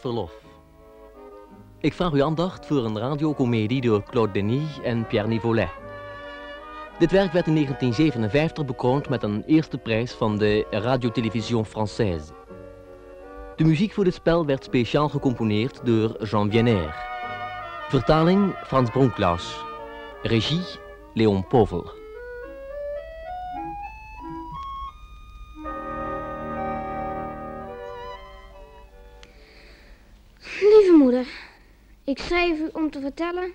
Verlof. Ik vraag uw aandacht voor een radiocomedie door Claude Denis en Pierre Nivolet. Dit werk werd in 1957 bekroond met een eerste prijs van de Radio-Télévision Française. De muziek voor dit spel werd speciaal gecomponeerd door Jean Vienner. Vertaling Frans Bronklaus. Regie Leon Povel. Ik schrijf u om te vertellen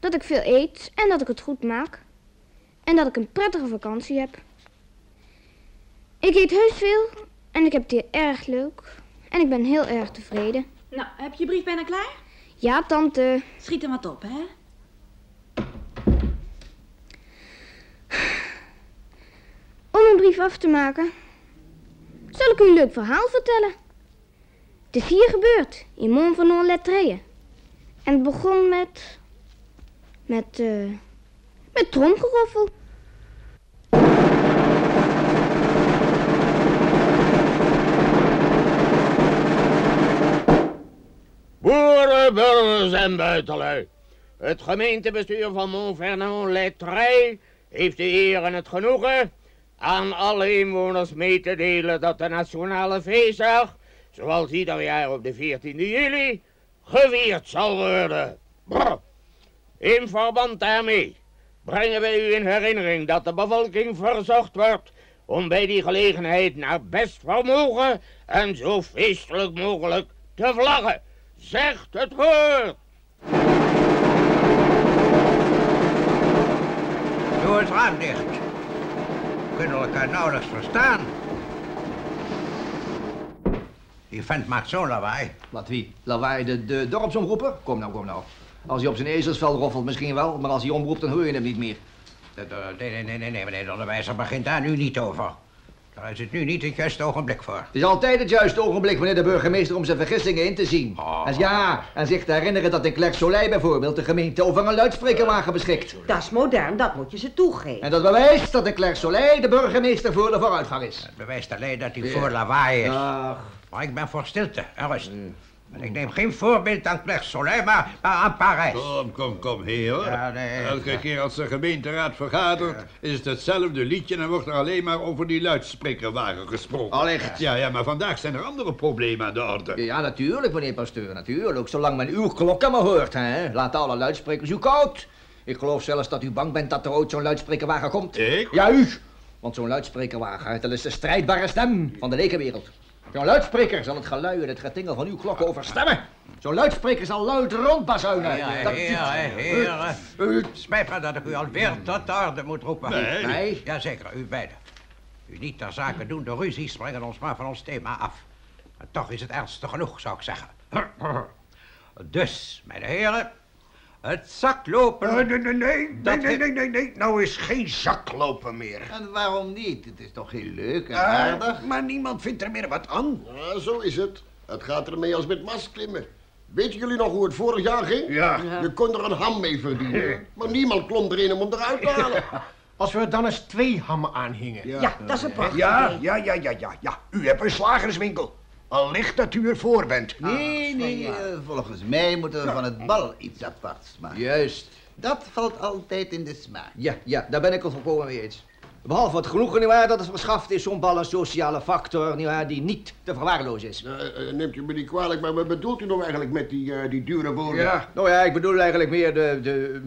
dat ik veel eet en dat ik het goed maak. En dat ik een prettige vakantie heb. Ik eet heus veel en ik heb het hier erg leuk. En ik ben heel erg tevreden. Nou, heb je brief bijna klaar? Ja, tante. Schiet er wat op, hè? Om een brief af te maken, zal ik u een leuk verhaal vertellen. Het is hier gebeurd, in Montvernon-Lettreye. En het begon met... met, eh... met tromgeroffel. Boeren, burgers en buitenlui. Het gemeentebestuur van Montferland-Lettrey heeft de eer en het genoegen aan alle inwoners mee te delen dat de nationale feestdag, zoals ieder jaar op de 14e juli, gevierd zal worden. In verband daarmee brengen wij u in herinnering dat de bevolking verzocht wordt om bij die gelegenheid naar best vermogen en zo feestelijk mogelijk te vlaggen. Zegt het woord! Doe het raam dicht. We elkaar nauwelijks verstaan. Die vent maakt zo'n lawaai. Wat wie? Lawaai, de, de dorpsomroeper? Kom nou, kom nou. Als hij op zijn ezelsvel roffelt misschien wel, maar als hij omroept dan hoor je hem niet meer. De- de- Nee, nee, nee, nee, nee, meneer de onderwijzer begint daar nu niet over. Daar is het nu niet het juiste ogenblik voor. Het is altijd het juiste ogenblik wanneer de burgemeester om zijn vergissingen in te zien. Oh. En ja, en zich te herinneren dat in Klerksolei bijvoorbeeld de gemeente over een luidsprekerwagen beschikt. Dat is modern, dat moet je ze toegeven. En dat bewijst dat in Klerksolei de burgemeester voor de vooruitgang is. Het bewijst alleen dat hij voor lawaai is. Ach, Maar ik ben voor stilte en rust. En ik neem geen voorbeeld aan Clerc Soleil, maar, maar aan Parijs. Kom, kom, kom, heer. Ja, nee. Elke keer als de gemeenteraad vergadert, is het hetzelfde liedje en wordt er alleen maar over die luidsprekerwagen gesproken. Allicht. Ja, ja, maar vandaag zijn er andere problemen aan de orde. ja, natuurlijk, meneer Pasteur, natuurlijk. Zolang men uw klokken maar hoort, hè. Laat alle luidsprekers u koud. Ik geloof zelfs dat u bang bent dat er ooit zo'n luidsprekerwagen komt. Ik? Ja, u. Want zo'n luidsprekerwagen, dat is de strijdbare stem van de lekenwereld. Zo'n luidspreker zal het gelui en het getingel van uw klokken overstemmen. Zo'n luidspreker zal luid rondbazuinen. Ja, heren, heren. U- Spijt me dat ik u alweer tot de orde moet roepen. Nee. Nee. Jazeker, u beiden. U niet ter zake doen, de ruzies brengen ons maar van ons thema af. En toch is het ernstig genoeg, zou ik zeggen. Dus, mijn heren, het zaklopen... Eh, nee, nee, nee, Dat nee, nee, nee, nee, nee. Nou is geen zaklopen meer. En waarom niet? Het is toch heel leuk en Eh, aardig? maar niemand vindt er meer wat aan. Ja, zo is het. Het gaat ermee als met masklimmen. Weten jullie nog hoe het vorig jaar ging? Ja. Je kon er een ham mee verdienen. Maar niemand klom erin om hem eruit te halen. Als we er dan eens twee hammen aanhingen. Ja, dat is een prachtig Ja, idee. ja, ja, ja, ja, ja. U hebt een slagerswinkel. Al licht dat u ervoor bent. Nee, nee, eh, volgens mij moeten we van het bal iets aparts maken. Juist. Dat valt altijd in de smaak. Ja, ja, daar ben ik het volkomen mee eens. Behalve het genoegen nietwaar, dat het verschaft is zo'n bal een sociale factor nietwaar, die niet te verwaarlozen is. Eh, eh, neemt u me niet kwalijk, maar wat bedoelt u nou eigenlijk met die, eh, die dure woorden? Ja. Nou ja, ik bedoel eigenlijk meer de, de,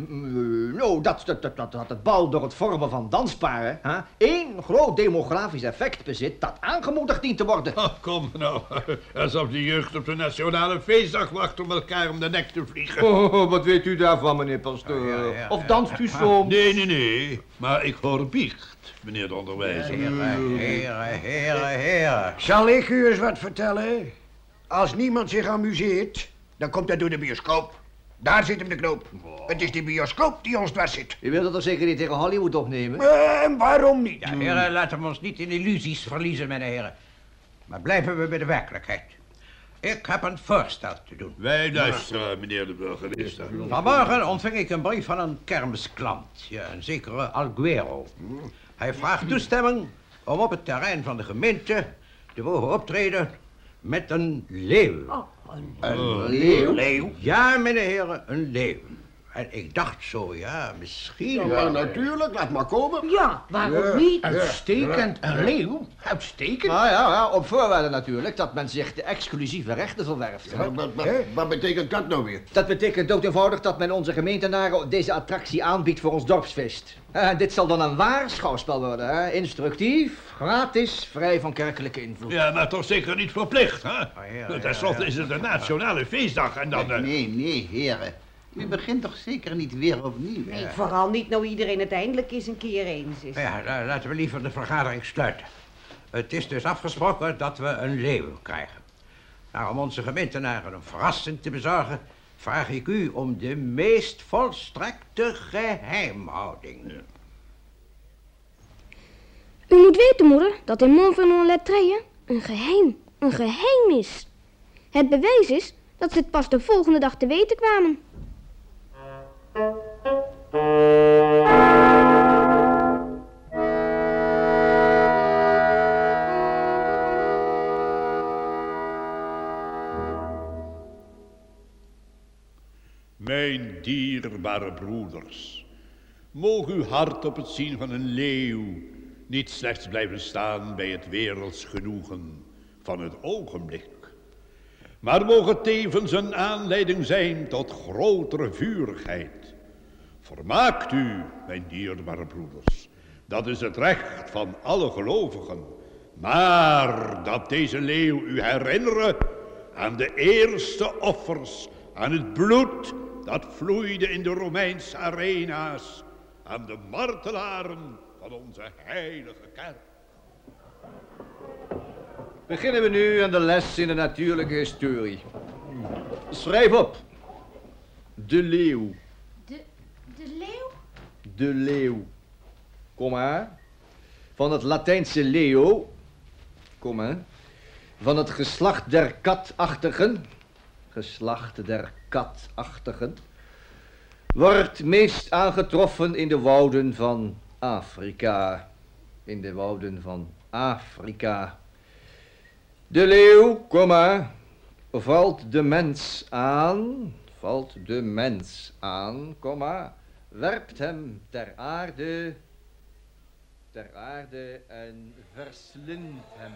nou, dat, dat, dat, dat, dat het bal door het vormen van dansparen hè, één groot demografisch effect bezit dat aangemoedigd dient te worden. Oh, kom nou, alsof de jeugd op de nationale feestdag wacht om elkaar om de nek te vliegen. Oh, wat weet u daarvan, meneer? Ja, ja, of danst u soms? Nee, nee, nee, maar ik hoor biecht, meneer de onderwijzer. Heren, heren, heren, heren. Zal ik u eens wat vertellen? Als niemand zich amuseert, dan komt dat door de bioscoop. Daar zit hem de knoop. Het is de bioscoop die ons dwars zit. U wilt dat toch zeker niet tegen Hollywood opnemen? Eh, En waarom niet? Ja, heren, laten we ons niet in illusies verliezen, mijn heren. Maar blijven we bij de werkelijkheid. Ik heb een voorstel te doen. Wij luisteren, meneer de burgemeester. Vanmorgen ontving ik een brief van een kermisklant, ja, een zekere Alguero. Hij vraagt toestemming om op het terrein van de gemeente te mogen optreden met een leeuw. Oh, Een leeuw? Leeuw? Ja, meneer heren, een leeuw. En ik dacht zo, ja, misschien... Ja, maar natuurlijk, laat maar komen. Ja, waarom niet? Uitstekend. Een leeuw? Uitstekend. Nou ja, ja, op voorwaarde natuurlijk dat men zich de exclusieve rechten verwerft. Wat, wat, wat, wat betekent dat nou weer? Dat betekent dood eenvoudig dat men onze gemeentenaren deze attractie aanbiedt voor ons dorpsfeest. Eh, dit zal dan een waar schouwspel worden, hè? instructief, gratis, vrij van kerkelijke invloed. Ja, maar toch zeker niet verplicht, hè? ja, ja, Ten slotte is het een nationale feestdag en dan... eh, Nee, nee, heren. U begint toch zeker niet weer opnieuw? Nee, vooral niet nou iedereen het eindelijk eens een keer eens is. Ja, la- laten we liever de vergadering sluiten. Het is dus afgesproken dat we een leeuw krijgen. Nou, om onze gemeentenaren een verrassing te bezorgen... vraag ik u om de meest volstrekte geheimhouding. U moet weten, moeder, dat in Montferland-les-Treilles een geheim, een geheim is. Het bewijs is dat ze het pas de volgende dag te weten kwamen. Mijn dierbare broeders, mogen uw hart op het zien van een leeuw niet slechts blijven staan bij het werelds genoegen van het ogenblik, maar mogen tevens een aanleiding zijn tot grotere vurigheid. Vermaakt u, mijn dierbare broeders, dat is het recht van alle gelovigen, maar dat deze leeuw u herinneren aan de eerste offers, aan het bloed dat vloeide in de Romeinse arena's, aan de martelaren van onze heilige kerk. Beginnen we nu aan de les in de natuurlijke historie. Schrijf op. De leeuw. De, de leeuw? De leeuw. Kom maar. Van het Latijnse leo. Kom maar. Van het geslacht der katachtigen. Geslacht der katachtigen. Wordt meest aangetroffen in de wouden van Afrika. In de wouden van Afrika. De leeuw, kom maar. Valt de mens aan. Valt de mens aan, kom maar. Werpt hem ter aarde. Ter aarde en verslindt hem.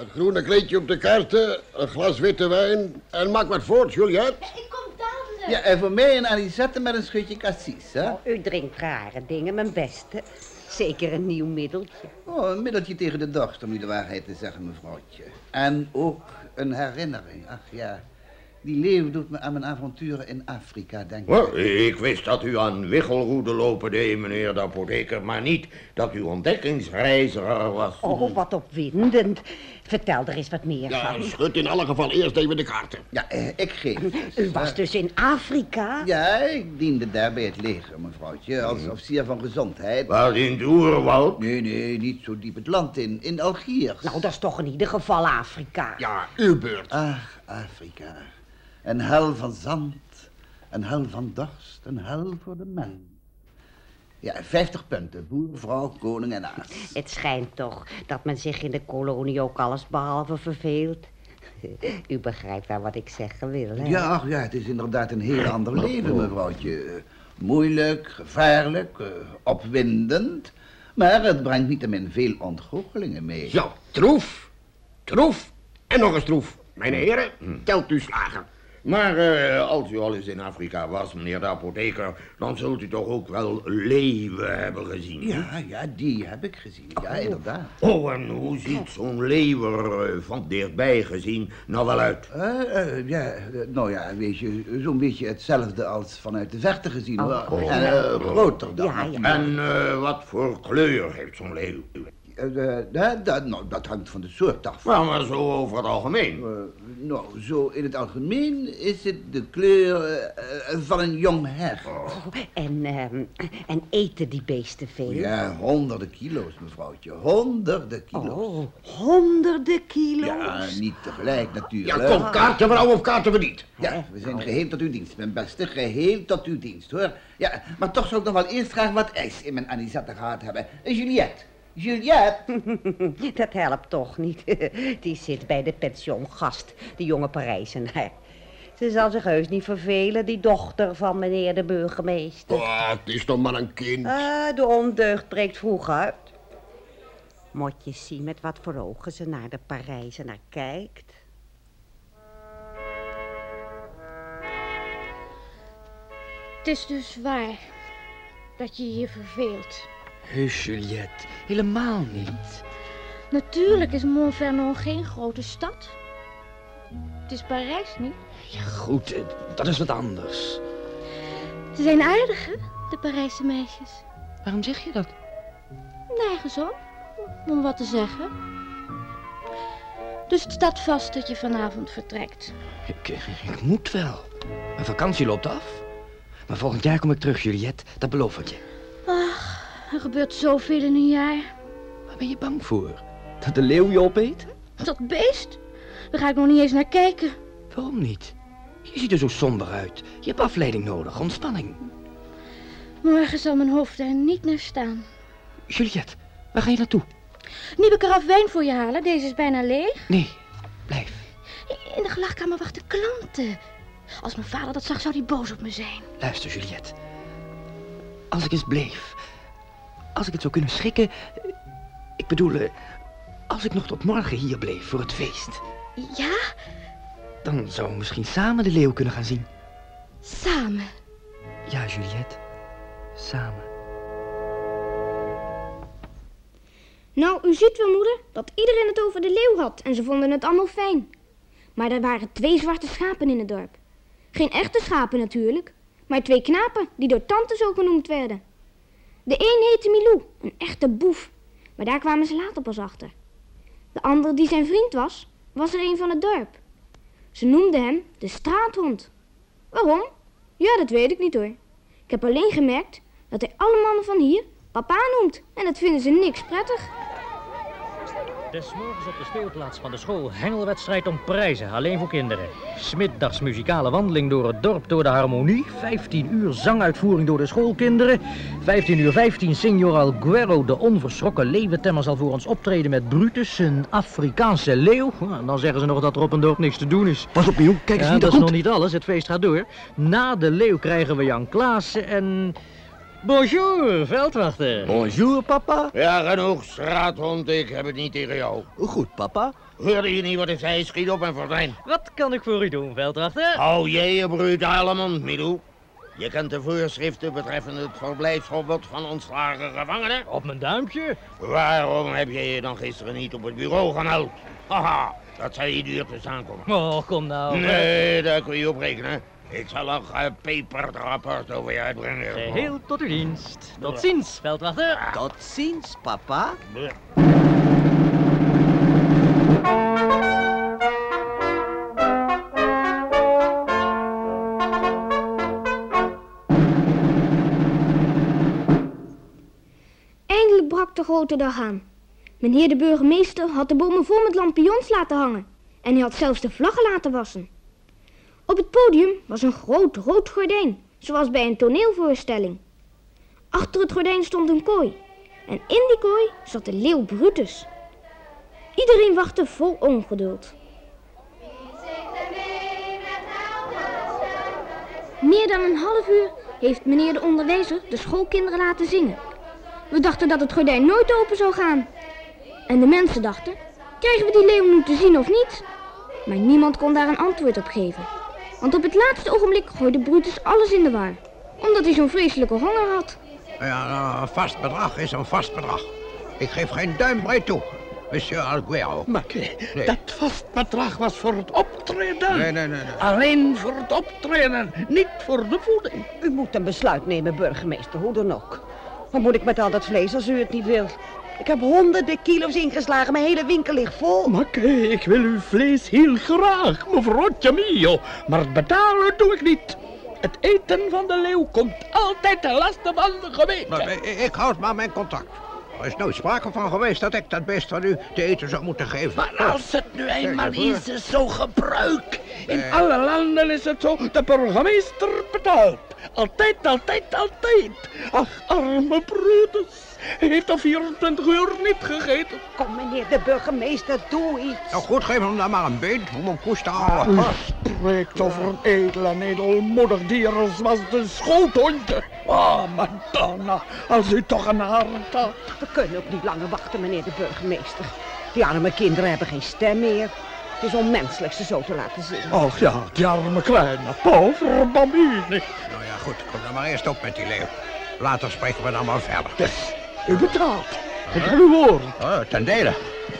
Het groene kleedje op de kaarten, een glas witte wijn en maak wat voort, Juliet. Ik kom dadelijk. Ja, en voor mij een anisette met een schutje cassis, hè? Oh, u drinkt rare dingen, mijn beste. Zeker een nieuw middeltje. Oh, een middeltje tegen de dorst, om u de waarheid te zeggen, mevrouwtje. En ook een herinnering. Ach ja, die leeuw doet me aan mijn avonturen in Afrika denken. Wel, ik wist dat u aan wichelroede lopen deed, meneer de apotheker, maar niet dat u ontdekkingsreiziger was. Oh, wat opwindend. Vertel er eens wat meer Ja, van. schud in alle geval eerst even de kaarten. Ja, eh, ik geef het. U was dus in Afrika? Ja, ik diende daar bij het leger, mevrouwtje, als officier van gezondheid. Wat in het oerwoud? Nee, nee, niet zo diep het land in, in Algiers. Nou, dat is toch in ieder geval Afrika. Ja, uw beurt. Ach, Afrika. Een hel van zand, een hel van dorst, een hel voor de mens. Ja, 50 punten. Boer, vrouw, koning en aas. Het schijnt toch dat men zich in de kolonie ook alles behalve verveelt. U begrijpt wel wat ik zeggen wil, hè? Ja, ach ja, het is inderdaad een heel ander leven, mevrouwtje. Moeilijk, gevaarlijk, eh, opwindend. Maar het brengt niettemin veel ontgoochelingen mee. Zo, troef, troef en nog eens troef. Mijn heren, telt u slagen. Maar eh, als u al eens in Afrika was, meneer de apotheker, dan zult u toch ook wel leeuwen hebben gezien. hè? Ja, ja, die heb ik gezien. Ja, inderdaad. Oh, en hoe ziet zo'n leeuw er eh, van dichtbij gezien nou wel uit? Eh, eh, ja, nou ja, weet je, zo'n beetje hetzelfde als vanuit de verte gezien. Oh. En eh, groter dan. Ja, ja. natuurlijk. En eh, wat voor kleur heeft zo'n leeuw? Eh, eh, dat, dat- nou, dat hangt van de soort af. Maar zo over het algemeen. Eh, nou, zo in het algemeen is het de kleur van een jong hert. Oh, en, ehm, en eten die beesten veel? Ja, honderden kilo's, mevrouwtje. Honderden kilo's. Oh, honderden kilo's? Ja, niet tegelijk Ja, natuurlijk. kom, kaartenvrouw of kaartenverdiet. Ja, we zijn geheel tot uw dienst, mijn beste. Geheel tot uw dienst, hoor. Ja, maar toch zou ik nog wel eerst graag wat ijs in mijn anisette gehad hebben. Juliette, Juliette! Dat helpt toch niet. Die zit bij de pensiongast, die jonge Parijzenaar. Ze zal zich heus niet vervelen, die dochter van meneer de burgemeester. Oh, het is toch maar een kind. Ah, de ondeugd breekt vroeg uit. Moet je zien met wat voor ogen ze naar de Parijzenaar kijkt. Het is dus waar dat je je verveelt. Hé, Juliette, helemaal niet. Natuurlijk is Montferland geen grote stad. Het is Parijs niet. Ja, goed, eh, dat is wat anders. Ze zijn aardig, hè, de Parijse meisjes. Waarom zeg je dat? Nergens op, om wat te zeggen. Dus het staat vast dat je vanavond vertrekt. Ik, eh, ik moet wel. Mijn vakantie loopt af. Maar volgend jaar kom ik terug, Juliette. Dat beloof ik je. Er gebeurt zoveel in een jaar. Waar ben je bang voor? Dat de leeuw je opeet? Dat beest? Daar ga ik nog niet eens naar kijken. Waarom niet? Je ziet er zo somber uit. Je hebt afleiding nodig, ontspanning. Morgen zal mijn hoofd er niet naar staan. Juliette, waar ga je naartoe? Nieuwe karaf wijn voor je halen, deze is bijna leeg. Nee, blijf. In de gelagkamer wachten klanten. Als mijn vader dat zag, zou hij boos op me zijn. Luister, Juliette. Als ik eens bleef. Als ik het zou kunnen schikken. Ik bedoel, eh, als ik nog tot morgen hier bleef voor het feest. Ja? Dan zouden we misschien samen de leeuw kunnen gaan zien. Samen? Ja, Juliette. Samen. Nou, u ziet wel, moeder, dat iedereen het over de leeuw had en ze vonden het allemaal fijn. Maar er waren twee zwarte schapen in het dorp. Geen echte schapen natuurlijk, maar twee knapen die door tante zo genoemd werden. De een heette Milou, een echte boef, maar daar kwamen ze later pas achter. De ander, die zijn vriend was, was er een van het dorp. Ze noemden hem de straathond. Waarom? Ja, dat weet ik niet hoor. Ik heb alleen gemerkt dat hij alle mannen van hier papa noemt en dat vinden ze niks prettig. Des morgens op de speelplaats van de school hengelwedstrijd om prijzen, alleen voor kinderen. Smiddags muzikale wandeling door het dorp door de harmonie. 15 uur zanguitvoering door de schoolkinderen. 15 uur 15 Signor Alguero, de onverschrokken leeuwentemmer, zal voor ons optreden met Brutus, een Afrikaanse leeuw. Nou, Dan zeggen ze nog dat er op een dorp niks te doen is. Pas op, Mion, kijk eens Ja, wie dat daar is nog niet alles, het feest gaat door. Na de leeuw krijgen we Jan Klaassen en... Bonjour, veldwachter. Bonjour, papa. Ja, genoeg, straathond. Ik heb het niet tegen jou. Goed, papa. Hoorde je niet wat ik zei? Schiet op en verdwijn. Wat kan ik voor u doen, veldwachter? Hou jij je brutale mond, Milou. Je kent de voorschriften betreffende het verblijfsverbod van ontslagen gevangenen. Op mijn duimpje. Waarom heb je je dan gisteren niet op het bureau gehaald? Haha, dat zou je duur te staan komen. Oh, kom nou. Nee, daar kun je op rekenen. Ik zal een gepeperd rapport over je uitbrengen. Geheel tot uw dienst. Tot ziens, veldwachter. Tot ziens, papa. Eindelijk brak de grote dag aan. Meneer de burgemeester had de bomen vol met lampions laten hangen. En hij had zelfs de vlaggen laten wassen. Op het podium was een groot rood gordijn, zoals bij een toneelvoorstelling. Achter het gordijn stond een kooi. En in die kooi zat de leeuw Brutus. Iedereen wachtte vol ongeduld. Meer dan een half uur heeft meneer de onderwijzer de schoolkinderen laten zingen. We dachten dat het gordijn nooit open zou gaan. En de mensen dachten, krijgen we die leeuw nu te zien of niet? Maar niemand kon daar een antwoord op geven. Want op het laatste ogenblik gooide Brutus alles in de war. Omdat hij zo'n vreselijke honger had. Ja, nou, een vast bedrag is een vast bedrag. Ik geef geen duimbreed toe, monsieur Alguero. Maar Nee. dat vastbedrag was voor het optreden. Nee, nee, nee, nee. Alleen voor het optreden, niet voor de voeding. U moet een besluit nemen, burgemeester, hoe dan ook. Wat moet ik met al dat vlees als u het niet wil? Ik heb honderden kilo's ingeslagen, mijn hele winkel ligt vol. Maar ik wil uw vlees heel graag, mevrouwtje mio. Maar het betalen doe ik niet. Het eten van de leeuw komt altijd ten laste van de gemeente. Maar ik, ik houd maar mijn contact. Er is nooit sprake van geweest dat ik dat beest van u te eten zou moeten geven. Maar als het nu eenmaal eens is zo gebruik, In alle landen is het zo, de burgemeester betaalt. Altijd, altijd, altijd. Ach, arme broeders. Hij heeft al 24 uur niet gegeten. Kom, meneer de burgemeester, doe iets. Nou goed, geef hem dan maar een beet om een koest te houden. U spreekt over een edel en edelmoedig dier als was de schoothondje. Oh, Madonna, als u toch een hart had. We kunnen ook niet langer wachten, meneer de burgemeester. Die arme kinderen hebben geen stem meer. Het is onmenselijk ze zo te laten zien. Och ja, die arme kleine, pauvre bambini. Nou ja, goed, kom dan maar eerst op met die leeuw. Later spreken we dan maar verder. U betaalt. Ik heb uw woord. Oh, ten dele.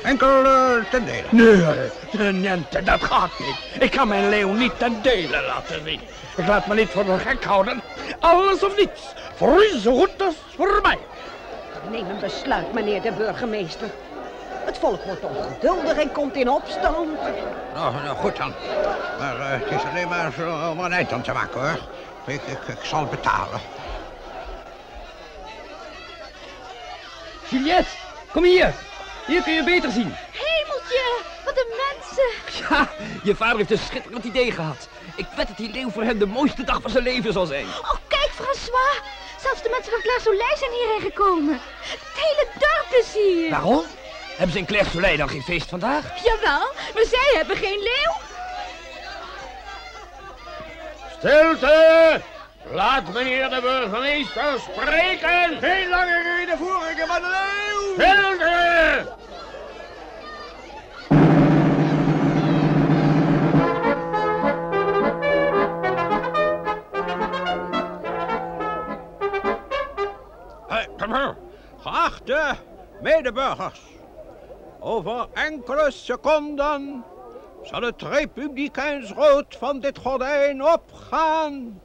Enkel eh, ten dele. Nee, niente, dat gaat niet. Ik kan mijn leeuw niet ten dele laten zien. Ik laat me niet voor een gek houden. Alles of niets. Voor u zo goed als voor mij. Neem een besluit, meneer de burgemeester. Het volk wordt ongeduldig en komt in opstand. Nou, nou goed dan. Maar eh, het is alleen maar zo om een eind aan te maken, hoor. Ik, ik, ik zal betalen. Juliette, kom hier. Hier kun je beter zien. Hemeltje, wat een mensen. Ja, je vader heeft een schitterend idee gehad. Ik wed dat die leeuw voor hem de mooiste dag van zijn leven zal zijn. Oh, kijk, François. Zelfs de mensen van Claire Soleil zijn hierheen gekomen. Het hele dorp is hier. Waarom? Hebben ze in Claire Soleil dan geen feest vandaag? Jawel, maar zij hebben geen leeuw. Stilte! Laat meneer de burgemeester spreken! Geen lange redenvoeringen van de leeuw! Stilte! Geachte medeburgers, over enkele seconden zal het republikeinsrood van dit gordijn opgaan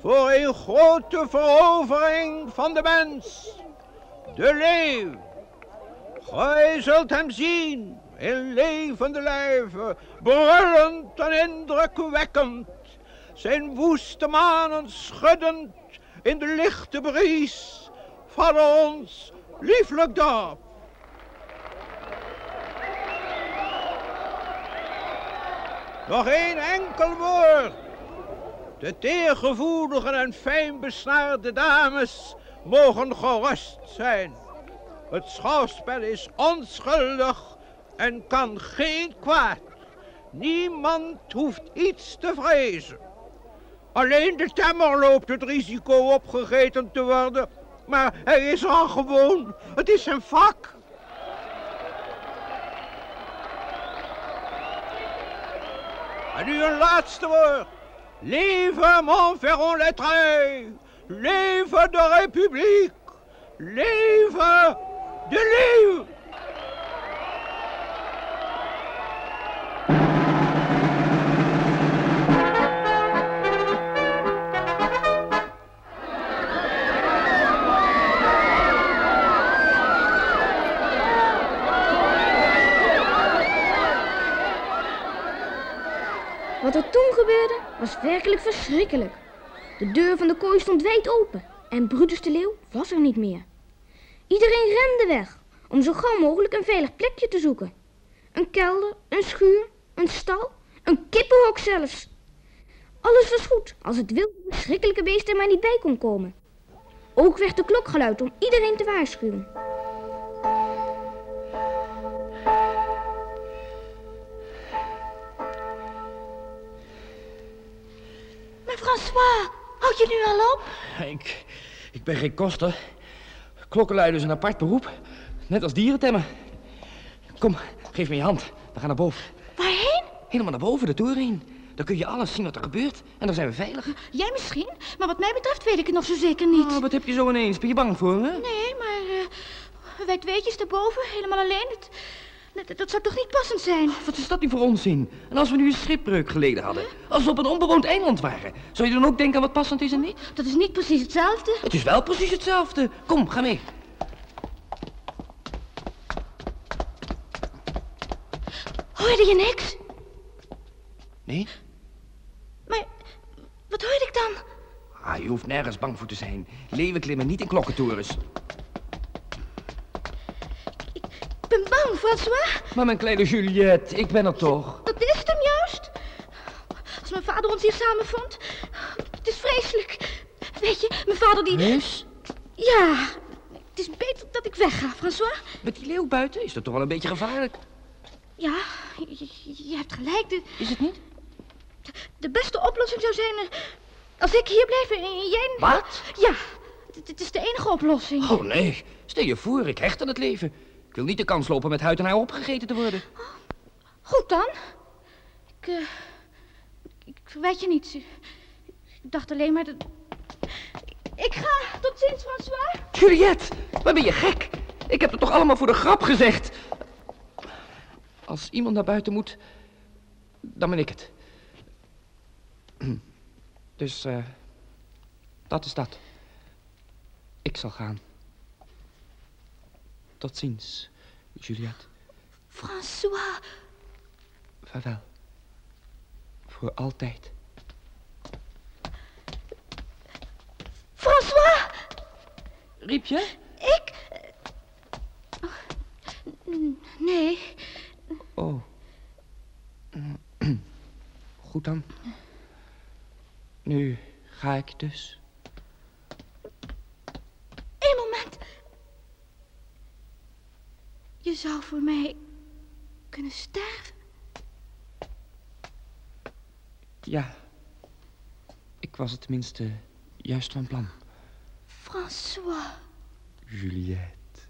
voor een grote verovering van de mens, de leeuw. Gij zult hem zien in levende lijven, brullend en indrukwekkend, zijn woeste manen schuddend in de lichte bries van ons lieflijk dorp. Nog één enkel woord. De teergevoelige en fijn besnaarde dames mogen gerust zijn. Het schouwspel is onschuldig en kan geen kwaad. Niemand hoeft iets te vrezen. Alleen de temmer loopt het risico opgegeten te worden. Maar hij is al gewoon. Het is zijn vak. En nu een laatste woord. Leven Montferrand-Lettré! Leven de Republiek! Leven de leeuw! Werkelijk verschrikkelijk. De deur van de kooi stond wijd open en Brutus de Leeuw was er niet meer. Iedereen rende weg om zo gauw mogelijk een veilig plekje te zoeken. Een kelder, een schuur, een stal, een kippenhok zelfs. Alles was goed als het wilde verschrikkelijke beest er maar niet bij kon komen. Ook werd de klok geluid om iedereen te waarschuwen. François, houd je nu al op? Ik, ik ben geen koster. Klokkenluiden is een apart beroep. Net als dierentemmen. Kom, geef me je hand. We gaan naar boven. Waarheen? Helemaal naar boven, de toren heen. Dan kun je alles zien wat er gebeurt. En dan zijn we veilig. Jij misschien, maar wat mij betreft weet ik het nog zo zeker niet. Oh, wat heb je zo ineens? Ben je bang voor me? Nee, maar uh, wij tweetjes daarboven, helemaal alleen. Het, dat, dat zou toch niet passend zijn? Wat is dat nu voor onzin? En als we nu een schipbreuk geleden hadden? Als we op een onbewoond eiland waren? Zou je dan ook denken aan wat passend is en niet? Dat is niet precies hetzelfde. Het is wel precies hetzelfde. Kom, ga mee. Hoorde je niks? Nee? Maar wat hoorde ik dan? Ah, je hoeft nergens bang voor te zijn. Leeuwen klimmen niet in klokkentorens. Bang, François. Maar mijn kleine Juliette, ik ben er toch. Dat is het hem juist. als mijn vader ons hier samenvond. Het is vreselijk. Weet je, mijn vader die... Heus? Ja, het is beter dat ik wegga, François. Met die leeuw buiten is dat toch wel een beetje gevaarlijk? Ja, je, hebt gelijk. De, Is het niet? de beste oplossing zou zijn... als ik hier blijf en jij... Wat? Ja, het is de enige oplossing. Oh nee, stel je voor, ik hecht aan het leven. Ik wil niet de kans lopen met huid en haar opgegeten te worden. Goed dan. Ik, eh, ik verwijt je niets. Ik dacht alleen maar dat... Ik ga. Tot ziens, François. Juliette, waar ben je gek? Ik heb het toch allemaal voor de grap gezegd? Als iemand naar buiten moet, dan ben ik het. Dus, eh, dat is dat. Ik zal gaan. Tot ziens, Juliette. François. Vaarwel. Voor altijd. François! Riep je? Ik... Oh, n- Nee. Oh. Goed dan. Nu ga ik dus. Je zou voor mij kunnen sterven. Ja. Ik was het tenminste juist van plan. François. Juliette.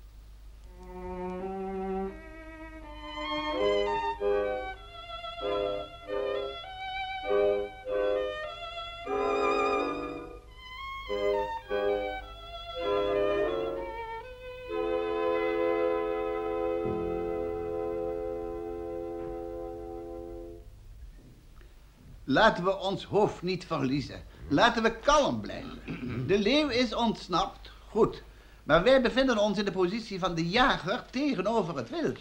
Laten we ons hoofd niet verliezen. Laten we kalm blijven. De leeuw is ontsnapt, goed. Maar wij bevinden ons in de positie van de jager tegenover het wild.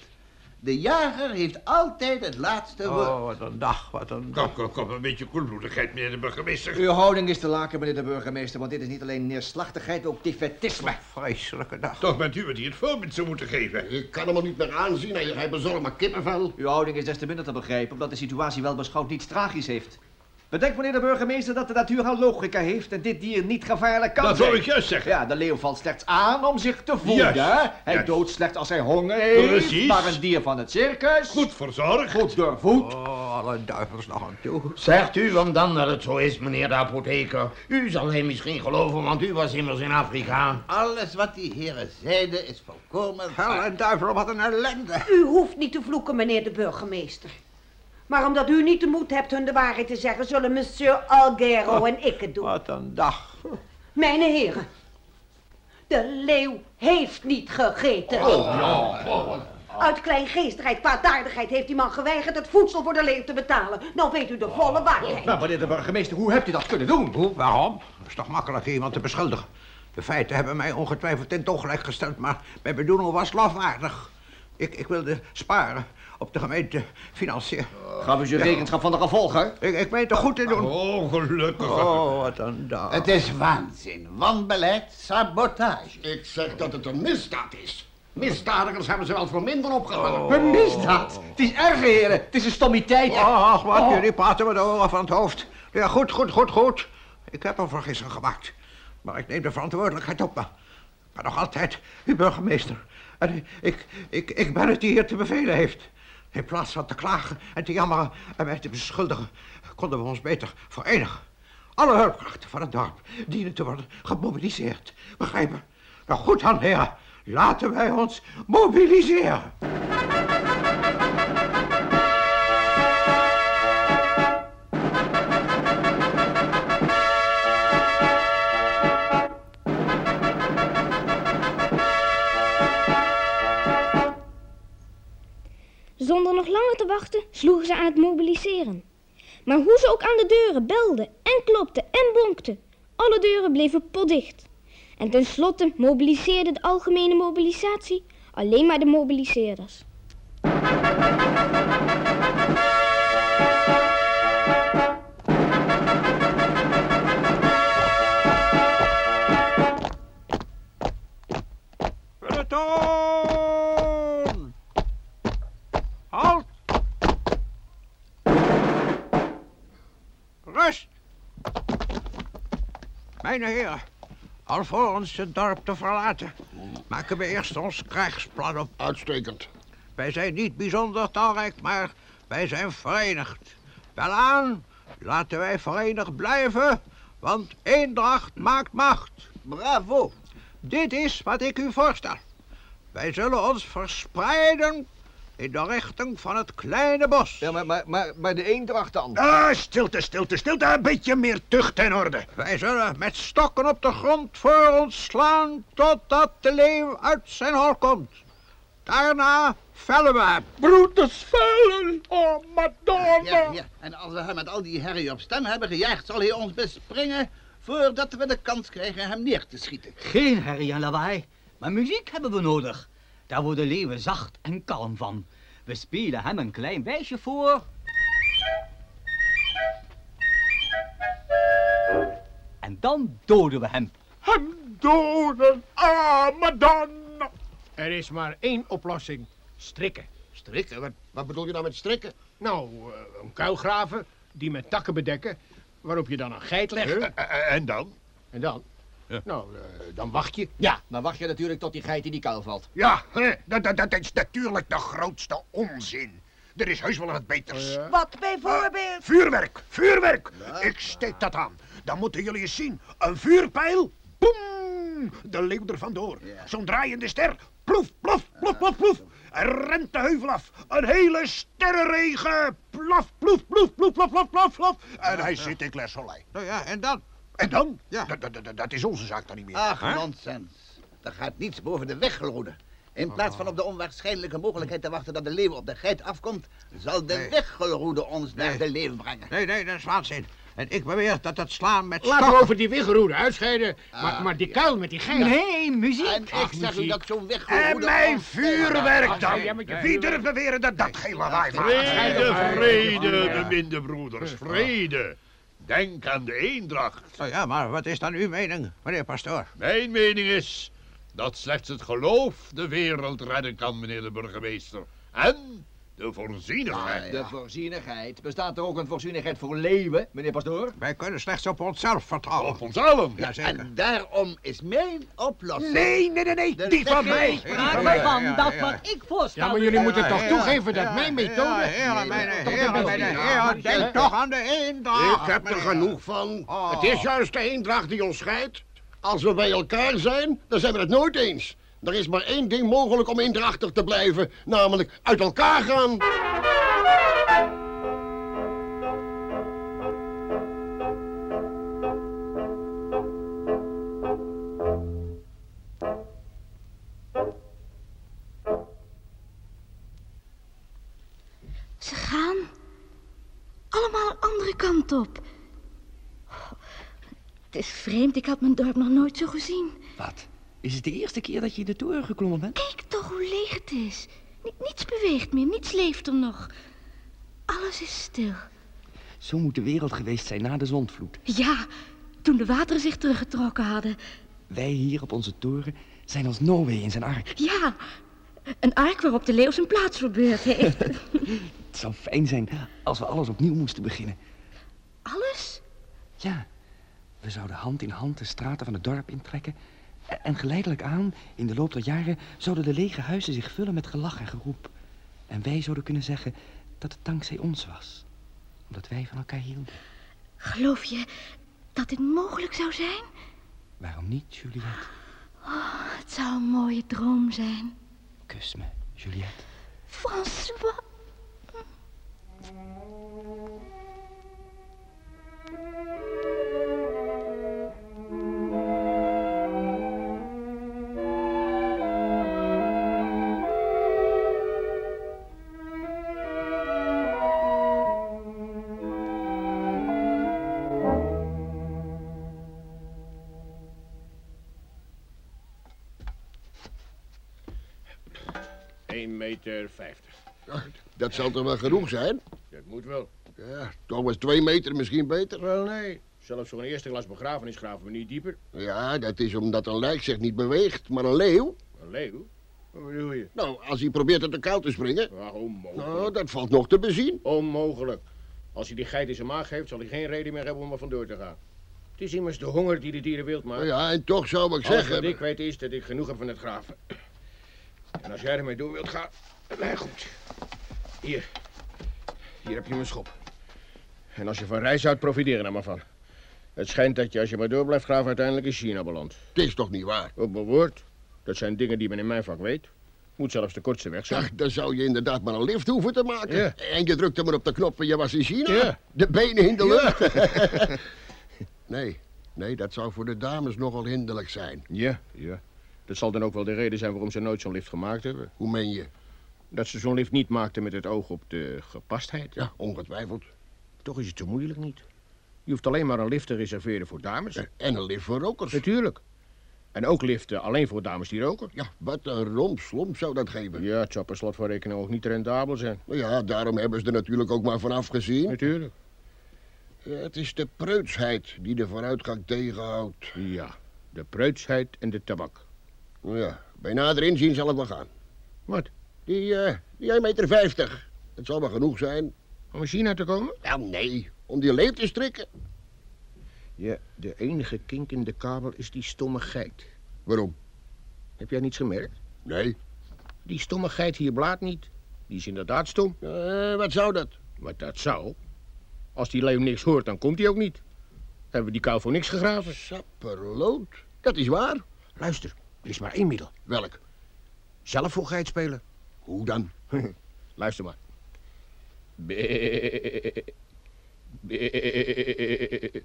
De jager heeft altijd het laatste woord. Oh, wat een dag, wat een Kom, kom, kom, een beetje koelbloedigheid, meneer de burgemeester. Uw houding is te laken, meneer de burgemeester, want dit is niet alleen neerslachtigheid, ook defetisme. Vreselijke dag. Toch bent u het die het voorbeeld zou moeten geven. Ik kan hem al niet meer aanzien en hij bezorgt maar kippenvel. Uw houding is des te minder te begrijpen, omdat de situatie wel beschouwd niets tragisch heeft. Bedenk, meneer de burgemeester, dat de natuur haar logica heeft en dit dier niet gevaarlijk kan Dat zijn. wou ik juist zeggen. Ja, de leeuw valt slechts aan om zich te voeden. Juist, Hij doodt slechts als hij honger heeft. Precies. Maar een dier van het circus... Goed verzorgd. Goed doorvoed. Oh, alle duivels nog aan toe. Zegt u hem dan dat het zo is, meneer de apotheker? U zal hem misschien geloven, want u was immers in Afrika. Alles wat die heren zeiden is volkomen en duivel, wat een ellende. U hoeft niet te vloeken, meneer de burgemeester. Maar omdat u niet de moed hebt hun de waarheid te zeggen, zullen monsieur Algero en ik het doen. Wat een dag. Mijn heren, de leeuw heeft niet gegeten. Uit kleingeestigheid, kwaadaardigheid heeft die man geweigerd het voedsel voor de leeuw te betalen. Nou weet u de volle waarheid. Nou, meneer de burgemeester, hoe hebt u dat kunnen doen? Hoe, waarom? Dat is toch makkelijk iemand te beschuldigen. De feiten hebben mij ongetwijfeld in het ongelijk gesteld, maar mijn bedoeling was lafwaardig. Ik, ik wilde sparen op de gemeente financiën. Gaf u zich rekenschap van de gevolgen? Ik, ik meen er goed in doen. Oh, gelukkig. Oh, wat een dag. Het is waanzin, wanbeleid, sabotage. Ik zeg dat het een misdaad is. Misdadigers hebben ze wel voor minder opgehangen. Een misdaad. Het is erg, heren. Het is een stommiteit. Ach, wat, jullie praten me de oren van het hoofd. Ja, goed, goed, goed, goed. Ik heb een vergissing gemaakt. Maar ik neem de verantwoordelijkheid op me. Ik ben nog altijd uw burgemeester. En ik, ik, ik ben het die hier te bevelen heeft. In plaats van te klagen en te jammeren en mij te beschuldigen... konden we ons beter verenigen. Alle hulpkrachten van het dorp dienen te worden gemobiliseerd. Begrijpen? Nou goed dan, heren. Laten wij ons mobiliseren. Te wachten sloegen ze aan het mobiliseren. Maar hoe ze ook aan de deuren belden en klopten en bonkten, alle deuren bleven potdicht. En tenslotte mobiliseerde de algemene mobilisatie alleen maar de mobiliseerders. Mijn heren, alvorens het dorp te verlaten, maken we eerst ons krijgsplan op. Uitstekend. Wij zijn niet bijzonder talrijk, maar wij zijn verenigd. Welaan, laten wij verenigd blijven, want eendracht maakt macht. Bravo. Dit is wat ik u voorstel. Wij zullen ons verspreiden in de richting van het kleine bos. Ja, maar, maar, maar, maar de eendracht dan? Ah, stilte, stilte, stilte. Een beetje meer tucht en orde. Wij zullen met stokken op de grond voor ons slaan totdat de leeuw uit zijn hol komt. Daarna vellen we hem. Broeders vellen, oh Madonna. Ja, ja. En als we hem met al die herrie op stem hebben gejaagd, zal hij ons bespringen voordat we de kans krijgen hem neer te schieten. Geen herrie en lawaai, maar muziek hebben we nodig. Daar worden leeuwen zacht en kalm van. We spelen hem een klein wijsje voor. En dan doden we hem. Hem doden, ah Madonna. Er is maar één oplossing. Strikken. Strikken? Wat, wat bedoel je nou met strikken? Nou, eh, een kuil graven, die met takken bedekken, waarop je dan een geit legt. Huh? Eh, En dan? En dan? Nou, eh, dan wacht je. Ja, dan wacht je natuurlijk tot die geit in die kuil valt. Ja, hè, dat, dat, dat is natuurlijk de grootste onzin. Er is heus wel wat beters. Wat bijvoorbeeld? Vuurwerk, vuurwerk. Ik steek dat aan. Dan moeten jullie eens zien. Een vuurpijl. Boem! De leeuw er vandoor. Zo'n draaiende ster. Ploef, plof, plof, plof, plof. Er rent de heuvel af. Een hele sterrenregen. Plaf, ploef, ploef, ploef, plof, plof, plof, plof. En hij zit in Klersolei. Nou ja, en dan? En dan? Ja. Dat, dat, dat, dat is onze zaak dan niet meer. Ach, nonsens. Er gaat niets boven de weggeloden. In plaats van op de onwaarschijnlijke mogelijkheid te wachten dat de leeuw op de geit afkomt, zal de Nee. weggeroede ons naar de leeuw brengen. Nee, nee, dat is waanzin. En ik beweer dat het slaan met Laten we stokken... over die wiggeroede uitscheiden. Maar, maar die kuil met die geit. Nee, muziek. En ik Ach, zeg u dat ik zo'n En weggeroede... mijn ons- vuurwerk dan. Ja, Wie durft beweren dat dat geen lawaai maakt? Vrede, vrede, beminde broeders, vrede. Denk aan de eendracht. Nou ja, maar wat is dan uw mening, meneer pastoor? Mijn mening is dat slechts het geloof de wereld redden kan, meneer de burgemeester. En de voorzienigheid. De voorzienigheid. Bestaat er ook een voorzienigheid voor leeuwen, meneer pastoor? Wij kunnen slechts op onszelf vertrouwen. Op ons allen. Jazeker. En daarom is mijn oplossing... Nee, nee, nee, nee. De Die van mij. Sprake Ja, ja, van ja, dat ja. wat ik voorstel. Ja, maar jullie moeten toch ja, toegeven dat ja, mijn Ja, methode... heren, mijn heren, beste. mijn Ja, heren, denk toch aan de eendracht. Ik heb er genoeg van. Oh. Het is juist de eendracht die ons scheidt. Als we bij elkaar zijn, dan zijn we het nooit eens. Er is maar één ding mogelijk om eendrachtig te blijven, namelijk uit elkaar gaan. Ze gaan allemaal een andere kant op. Oh, het is vreemd, ik had mijn dorp nog nooit zo gezien. Wat? Is het de eerste keer dat je in de toren geklommen bent? Kijk toch hoe leeg het is. Ni- niets beweegt meer, niets leeft er nog. Alles is stil. Zo moet de wereld geweest zijn na de zondvloed. Ja, toen de wateren zich teruggetrokken hadden. Wij hier op onze toren zijn als Noé in zijn ark. Ja, een ark waarop de leeuw zijn plaats verbeurd heeft. Het zou fijn zijn als we alles opnieuw moesten beginnen. Alles? Ja, we zouden hand in hand de straten van het dorp intrekken. En geleidelijk aan, in de loop der jaren, zouden de lege huizen zich vullen met gelach en geroep. En wij zouden kunnen zeggen dat het dankzij ons was. Omdat wij van elkaar hielden. Geloof je dat dit mogelijk zou zijn? Waarom niet, Juliette? Oh, het zou een mooie droom zijn. Kus me, Juliette. François. Eén meter vijftig. Dat zal toch wel genoeg zijn? Dat moet wel. Ja, toch was twee meter misschien beter. Wel, nee. Zelfs voor een eerste klas begrafenis graven we niet dieper. Ja, dat is omdat een lijk zich niet beweegt, maar een leeuw. Een leeuw? Wat bedoel je? Nou, als hij probeert uit de kou te springen, onmogelijk. nou, dat valt nog te bezien. Onmogelijk. Als hij die geit in zijn maag heeft, zal hij geen reden meer hebben om er vandoor te gaan. Het is immers de honger die de dieren wild maakt. Ja, en toch zou ik Alles zeggen... wat ik weet is dat ik genoeg heb van het graven. En als jij ermee door wilt gaan, mij goed. Hier. Hier heb je mijn schop. En als je van reis houdt, profiteer er maar van. Het schijnt dat je, als je maar door blijft graven, uiteindelijk in China belandt. Het is toch niet waar? Op mijn woord. Dat zijn dingen die men in mijn vak weet. Moet zelfs de kortste weg zijn. Ach, dan zou je inderdaad maar een lift hoeven te maken. Ja. En je drukte maar op de knop en je was in China. Ja. De benen in de Ja. lucht. nee, nee, dat zou voor de dames nogal hinderlijk zijn. Ja, ja. Dat zal dan ook wel de reden zijn waarom ze nooit zo'n lift gemaakt hebben. Hoe meen je? Dat ze zo'n lift niet maakten met het oog op de gepastheid. Ja, ongetwijfeld. Toch is het zo moeilijk niet. Je hoeft alleen maar een lift te reserveren voor dames. En een lift voor rokers. Natuurlijk. En ook liften alleen voor dames die roken. Ja, wat een rompslomp zou dat geven. Ja, het zou per slot van rekening ook niet rendabel zijn. Nou ja, daarom hebben ze er natuurlijk ook maar vanaf gezien. Natuurlijk. Ja, het is de preutsheid die de vooruitgang tegenhoudt. Ja, de preutsheid en de tabak. Nou ja, bij nader inzien zal het wel gaan. Wat? Die, eh die 1,50 meter. 50. Het zal wel genoeg zijn. Om in China te komen? Ja, nee. Om die leef te strikken. Ja, de enige kink in de kabel is die stomme geit. Waarom? Heb jij niets gemerkt? Nee. Die stomme geit hier blaad niet. Die is inderdaad stom. Eh, wat zou dat? Wat dat zou? Als die leeuw niks hoort, dan komt hij ook niet. Hebben we die kou voor niks gegraven? Sapperloot. Dat is waar. Luister, er is maar één middel. Welk? Zelf voor geit spelen. Hoe dan? Luister maar. Be- be-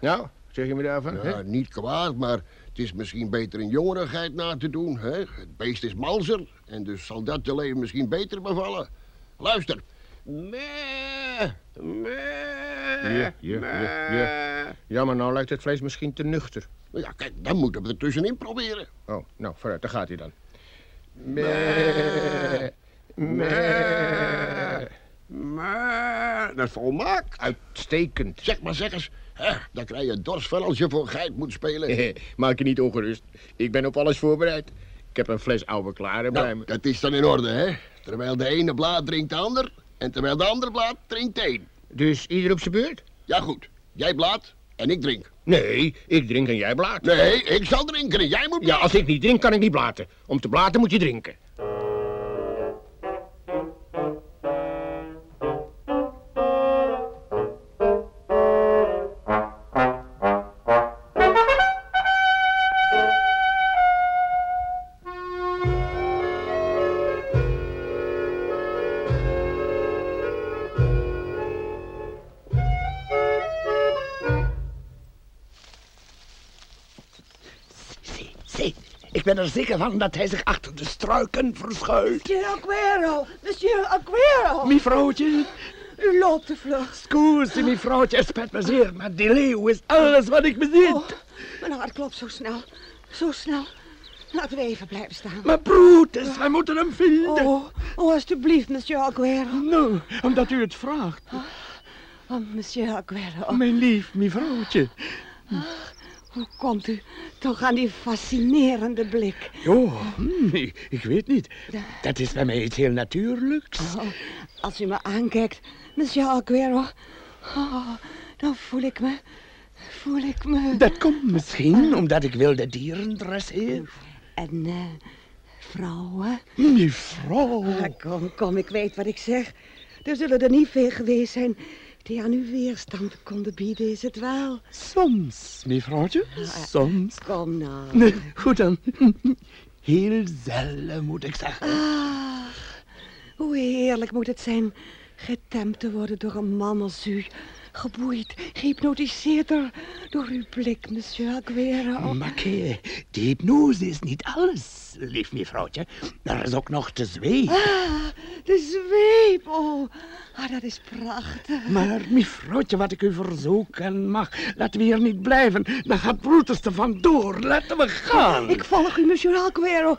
Nou, zeg je me daarvan? Ja, hè? niet kwaad, maar het is misschien beter een jongerigheid na te doen. Hè? Het beest is malser en dus zal dat de leeuw misschien beter bevallen. Luister. Ja, ja, ja, ja. Maar nou lijkt het vlees misschien te nuchter. Nou Ja, kijk, dan moeten we er tussenin proberen. Oh, nou, vooruit, daar gaat hij dan. Meh, meh. Dat is volmaakt. Uitstekend. Zeg maar, zeg eens. Hè, dan krijg je dorstvel als je voor geit moet spelen. Maak je niet ongerust. Ik ben op alles voorbereid. Ik heb een fles oude klaren bij Nou, me. dat is dan in orde, hè? Terwijl de ene blaad drinkt de ander en terwijl de andere blaad drinkt een. Dus ieder op zijn beurt? Ja, goed. Jij blaad en ik drink. Nee, ik drink en jij blaat. Nee, ik zal drinken en jij moet Ja, als ik niet drink, kan ik niet blaten. Om te blaten moet je drinken. Ben er zeker van dat hij zich achter de struiken verschuilt. Monsieur Aguero, monsieur Aguero. Mijn vrouwtje. U loopt te vlug. Scusi, mijn vrouwtje, het spijt me zeer, maar die leeuw is alles wat ik bezit. Oh, mijn hart klopt zo snel. Zo snel. Laten we even blijven staan. Maar Brutus, wij moeten hem vinden. Oh, oh, alstublieft, monsieur Aguero. Nou, omdat u het vraagt. Oh, monsieur Aguero. Mijn lief, mijn vrouwtje. Hoe komt u toch aan die fascinerende blik? Oh, hm, ik, ik weet niet. Dat is bij mij iets heel natuurlijks. Oh, als u me aankijkt, monsieur Aguero, oh, dan voel ik me, voel ik me... Dat komt misschien omdat ik wilde dieren dresseer. En eh, vrouwen? Mijn vrouw. Ah, kom, kom, ik weet wat ik zeg. Er zullen er niet veel geweest zijn die aan u weerstand konden bieden, is het wel? Soms, mijn vrouwtje, soms. Kom nou. Nee, goed dan. Heel zelden, moet ik zeggen. Ach, hoe heerlijk moet het zijn getemd te worden door een man als u. Geboeid, gehypnotiseerd door, door uw blik, monsieur Aguero. Maar kijk, de hypnose is niet alles, lief mevrouwtje. Er is ook nog de zweep. Ah, de zweep, oh. Ah, dat is prachtig. Maar mevrouwtje, wat ik u verzoeken mag, laten we hier niet blijven. Dan gaat Brutus er vandoor. Laten we gaan. Ik volg u, monsieur Aguero.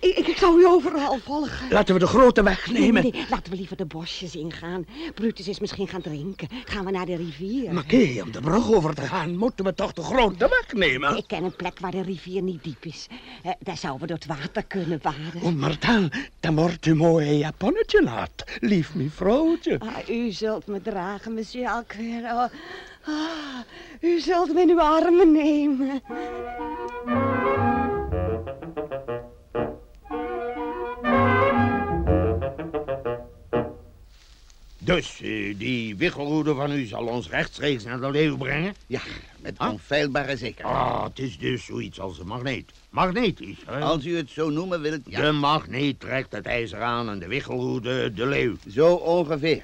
Ik, ik, ik zou u overal volgen. Laten we de grote weg Nee, nemen. nee, nee, laten we liever de bosjes ingaan. Brutus is misschien gaan drinken. Gaan we naar de rivier. Maar kijk, om de brug over te gaan, moeten we toch de grote weg nemen. Ik ken een plek waar de rivier niet diep is. Eh, daar zouden we door het water kunnen baden. Oh, maar dan, wordt u mooi japonnetje nat, lief mevrouwtje. Ah, u zult me dragen, monsieur Aguero. Ah, u zult me in uw armen nemen. Dus eh, die wichelroede van u zal ons rechtstreeks naar de leeuw brengen? Ja, met onfeilbare zekerheid. Ah, het is dus zoiets als een magneet. Magnetisch, hè? Als u het zo noemen wilt, ja. De magneet trekt het ijzer aan en de wichelroede de leeuw. Zo ongeveer.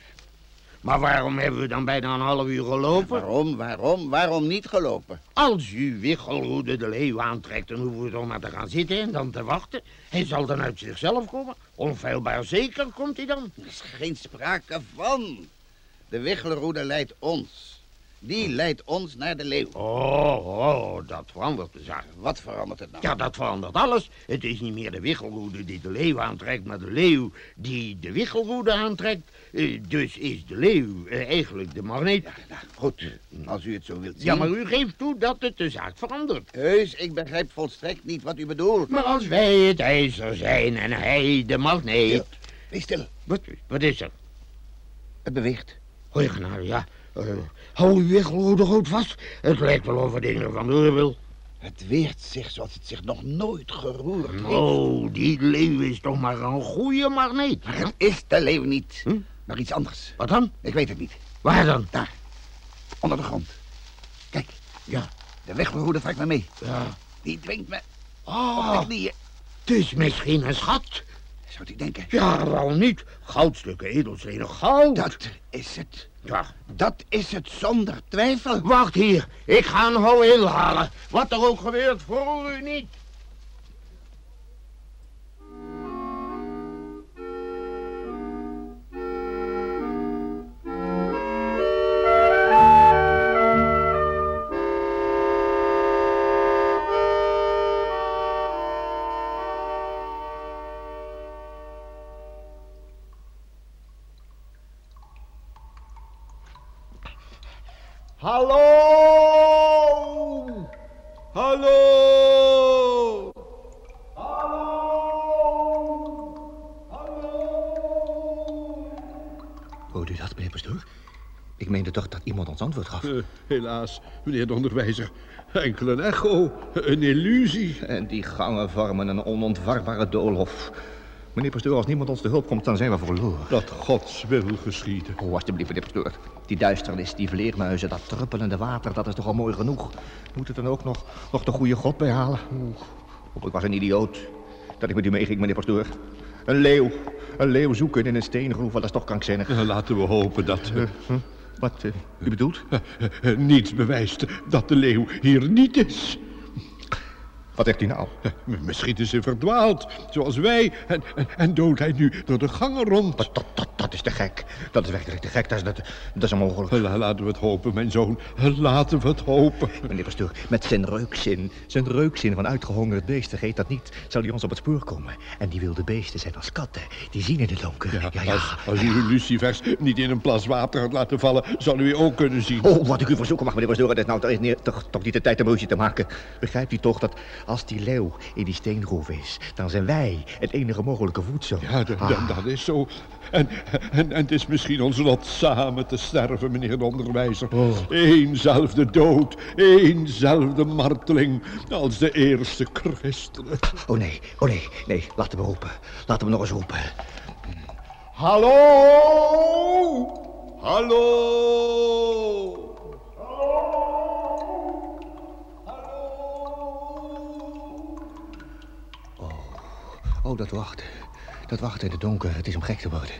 Maar waarom hebben we dan bijna een half uur gelopen? Waarom, waarom, waarom niet gelopen? Als u wichelroede de leeuw aantrekt, dan hoeven we toch maar te gaan zitten en dan te wachten. Hij zal dan uit zichzelf komen. Onfeilbaar zeker komt hij dan. Er is geen sprake van. De wichelroede leidt ons. Die leidt ons naar de leeuw. Oh, oh, dat verandert de zaak. Wat verandert het nou? Ja, dat verandert alles. Het is niet meer de wichelroede die de leeuw aantrekt, maar de leeuw die de wichelroede aantrekt. Eh, dus is de leeuw eh, eigenlijk de magneet. nou, goed, als u het zo wilt zien. Ja, maar u geeft toe dat het de zaak verandert. Heus, ik begrijp volstrekt niet wat u bedoelt. Maar als wij het ijzer zijn en hij de magneet... Wees stil. Wat, wat is er? Het beweegt. Goeie genade, ja. Uh, hou uw wichelroede goed vast. Het lijkt wel of het ding er vandoor wil. Het weert zich zoals het zich nog nooit geroerd heeft. Oh, die leeuw is toch maar een goede magneet. Maar het is de leeuw niet. Hm? Maar iets anders. Wat dan? Ik weet het niet. Waar dan? Daar. Onder de grond. Kijk. Ja. De wichelroede trekt me mee. Ja. Die dwingt me oh, op de knieën. Het is misschien een schat. Zou u denken? Ja, waarom niet? Goudstukken, edelstenen, goud. Dat is het. Ja. Dat is het zonder twijfel. Wacht hier. Ik ga een houweel halen. Wat er ook gebeurt, voor u niet. Hallo! Hallo! Hoort u dat, meneer pastoor? Ik meende toch dat iemand ons antwoord gaf. Uh, helaas, meneer de onderwijzer. Enkel een echo, een illusie. En die gangen vormen een onontwarbare doolhof. Meneer pastoor, als niemand ons te hulp komt, dan zijn we verloren. Dat Gods wil geschieden. Oh, alsjeblieft, meneer pastoor. Die duisternis, die vleermuizen, dat druppelende water, dat is toch al mooi genoeg. Moet het dan ook nog, nog de goede God bijhalen? Oh, ik was een idioot dat ik met u meeging, meneer pastoor. Een leeuw. Een leeuw zoeken in een steengroef, dat is toch krankzinnig. Uh, laten we hopen dat... Uh, huh? Wat uh, u bedoelt? niets bewijst dat de leeuw hier niet is. Wat zegt u nou? Misschien is hij verdwaald, zoals wij, en, en, en doodt hij nu door de gangen rond. Dat, dat, dat, dat is te gek. Dat is werkelijk te gek. Dat is, dat, dat is onmogelijk. La, laten we het hopen, mijn zoon. Laten we het hopen. Meneer pastoor, met zijn reukzin, zijn reukzin van uitgehongerd beest, vergeet dat niet, zal hij ons op het spoor komen. En die wilde beesten zijn als katten. Die zien in het donker. Ja, ja, ja. Als, als u lucifers niet in een plas water had laten vallen, zal u ook kunnen zien. Oh, wat ik u verzoeken mag, meneer pastoor, het is nou toch, niet, toch, toch niet de tijd om ruzie te maken. Begrijpt u toch dat als die leeuw in die steengroef is, dan zijn wij het enige mogelijke voedsel. Ja, ah. dat is zo. En, en, en het is misschien ons lot samen te sterven, meneer de onderwijzer. Oh. Eénzelfde dood, éénzelfde marteling als de eerste christenen. Oh nee, oh nee, nee, laten we roepen. Laten we nog eens roepen. Hallo! Hallo! Oh, dat wachten. Dat wachten in het donker, het is om gek te worden.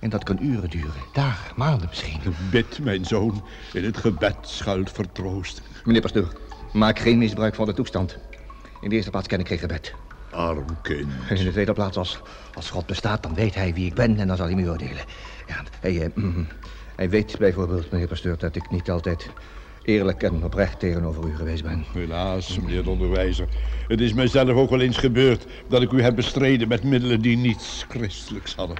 En dat kan uren duren. Dagen, maanden misschien. Bid, mijn zoon. In het gebed schuilt vertroost. Meneer pastoor, maak geen misbruik van de toestand. In de eerste plaats ken ik geen gebed. Arm kind. En in de tweede plaats, als, als God bestaat, dan weet hij wie ik ben en dan zal hij me oordelen. Ja, hij, uh, mm, hij weet bijvoorbeeld, meneer pastoor, dat ik niet altijd eerlijk en oprecht tegenover u geweest ben. Helaas, meneer de onderwijzer. Het is mijzelf ook wel eens gebeurd dat ik u heb bestreden met middelen die niets christelijks hadden.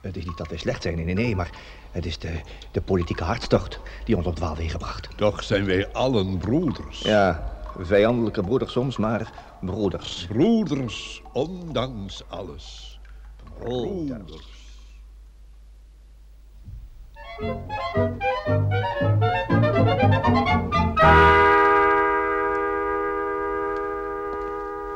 Het is niet dat wij slecht zijn, nee, nee, nee, maar het is de, de politieke hartstocht die ons op dwaalwegen bracht. Toch zijn wij allen broeders. Ja, vijandelijke broeders soms, maar broeders. Broeders, ondanks alles. Broeders. broeders.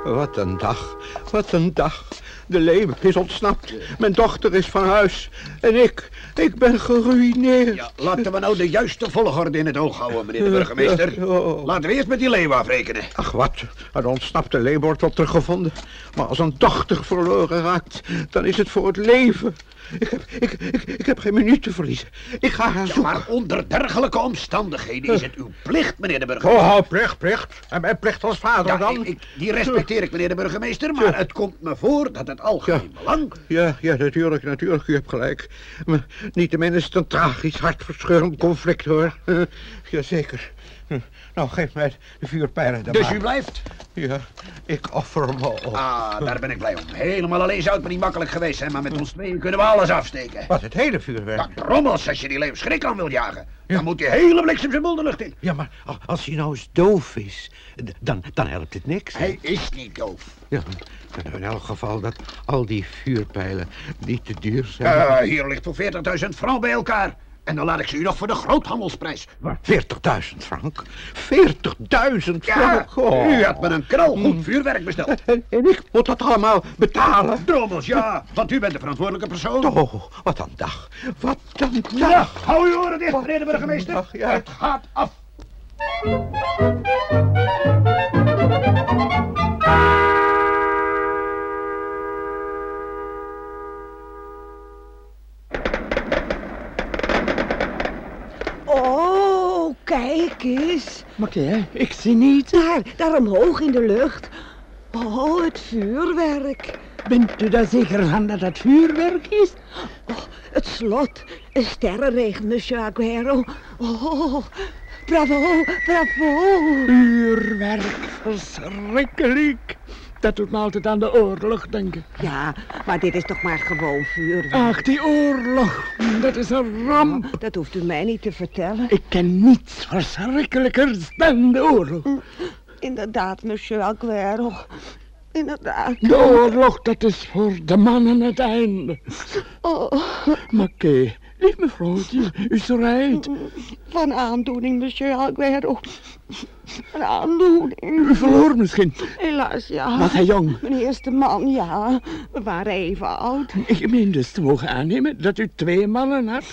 Wat een dag, wat een dag. De leeuw is ontsnapt. Mijn dochter is van huis. En ik, ik ben geruineerd. Ja, laten we nou de juiste volgorde in het oog houden, meneer de burgemeester. Laten we eerst met die leeuw afrekenen. Ach, wat. Een ontsnapte leeuw wordt wel teruggevonden. Maar als een dochter verloren raakt, dan is het voor het leven. Ik heb, ik, ik, ik heb geen minuut te verliezen. Ik ga haar Ja, zoeken. maar onder dergelijke omstandigheden is het uw plicht, meneer de burgemeester. Oh, plicht, plicht. En mijn plicht als vader Ja, dan? ik- die respecteer ik, meneer de burgemeester, maar het komt me voor dat het algemeen belang... Ja, ja, natuurlijk, natuurlijk. U hebt gelijk. Maar niettemin is het een tragisch, hartverscheurend conflict, hoor. Jazeker. Nou, geef mij de vuurpijlen dan Dus maar. u blijft? Ja, ik offer me op. Ah, daar ben ik blij om. Helemaal alleen zou het me niet makkelijk geweest zijn, maar met ons tweeën kunnen we alles afsteken. Wat, het hele vuurwerk? Ja, rommels, als je die leeuw schrik aan wil jagen. Dan moet die hele bliksem zijn de lucht in. Ja, maar als hij nou eens doof is, dan, dan helpt het niks. Hij is niet doof. Ja, dan in elk geval dat al die vuurpijlen niet te duur zijn. Eh, hier ligt voor 40.000 francs bij elkaar. En dan laat ik ze u nog voor de groothandelsprijs. 40.000 frank? 40.000 Ja, frank? Oh. u had me een knalgoed vuurwerk besteld. En, en ik moet dat allemaal betalen? Drommels, ja, want u bent de verantwoordelijke persoon. Oh, wat een dag. Wat een dag. Ja, hou uw oren dicht, meneer de burgemeester. Ach, ja. Het gaat af. Oh, kijk eens. Maar kijk, ik zie niet. Daar, daar omhoog in de lucht. Oh, het vuurwerk. Bent u daar zeker van dat het vuurwerk is? Oh, het slot. Een sterrenregen, monsieur Aguero. Oh, bravo, bravo. Vuurwerk, verschrikkelijk. Dat doet me altijd aan de oorlog denken. Ja, maar dit is toch maar gewoon vuurwerk. Ach, die oorlog, dat is een ramp. Dat hoeft u mij niet te vertellen. Ik ken niets verschrikkelijkers dan de oorlog. Inderdaad, monsieur Aguero. Inderdaad. De oorlog, dat is voor de mannen het einde. Oh, Maar kijk, lief mevrouwtje, u schrijft. van aandoening, monsieur Aguero. Van aandoening. U verloor misschien. Helaas, ja. Was hij jong? Mijn eerste man, ja. We waren even oud. Ik meen dus te mogen aannemen dat u twee mannen had.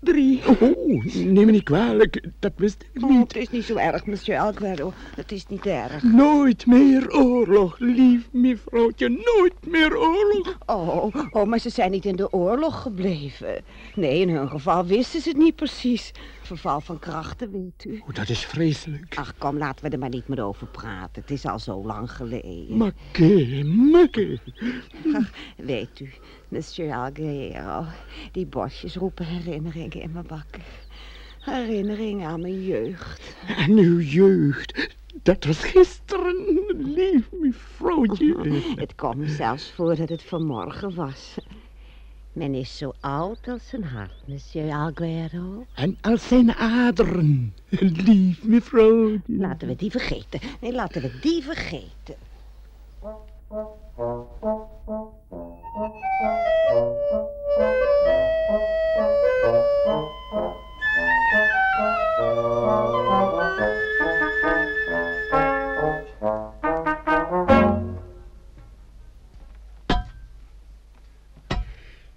Drie. Oh, neem me niet kwalijk, dat wist ik Oh, niet. het is niet zo erg, monsieur Aguero. Het is niet erg. Nooit meer oorlog, lief mevrouwtje, nooit meer oorlog. Oh, oh, maar ze zijn niet in de oorlog gebleven. Nee, in hun geval wisten ze het niet precies. Verval van krachten, weet u. Oh, dat is vreselijk. Ach, kom, laten we er maar niet meer over praten. Het is al zo lang geleden. Makke, makke. Ach, weet u, monsieur Algero, die bosjes roepen herinneringen in mijn bakken. Herinneringen aan mijn jeugd. En uw jeugd, dat was gisteren, lief mevrouwtje. Het komt zelfs voor dat het vanmorgen was. Men is zo oud als zijn hart, monsieur Aguero. En als zijn aderen, lief mevrouwtje. Laten we die vergeten. Nee, laten we die vergeten.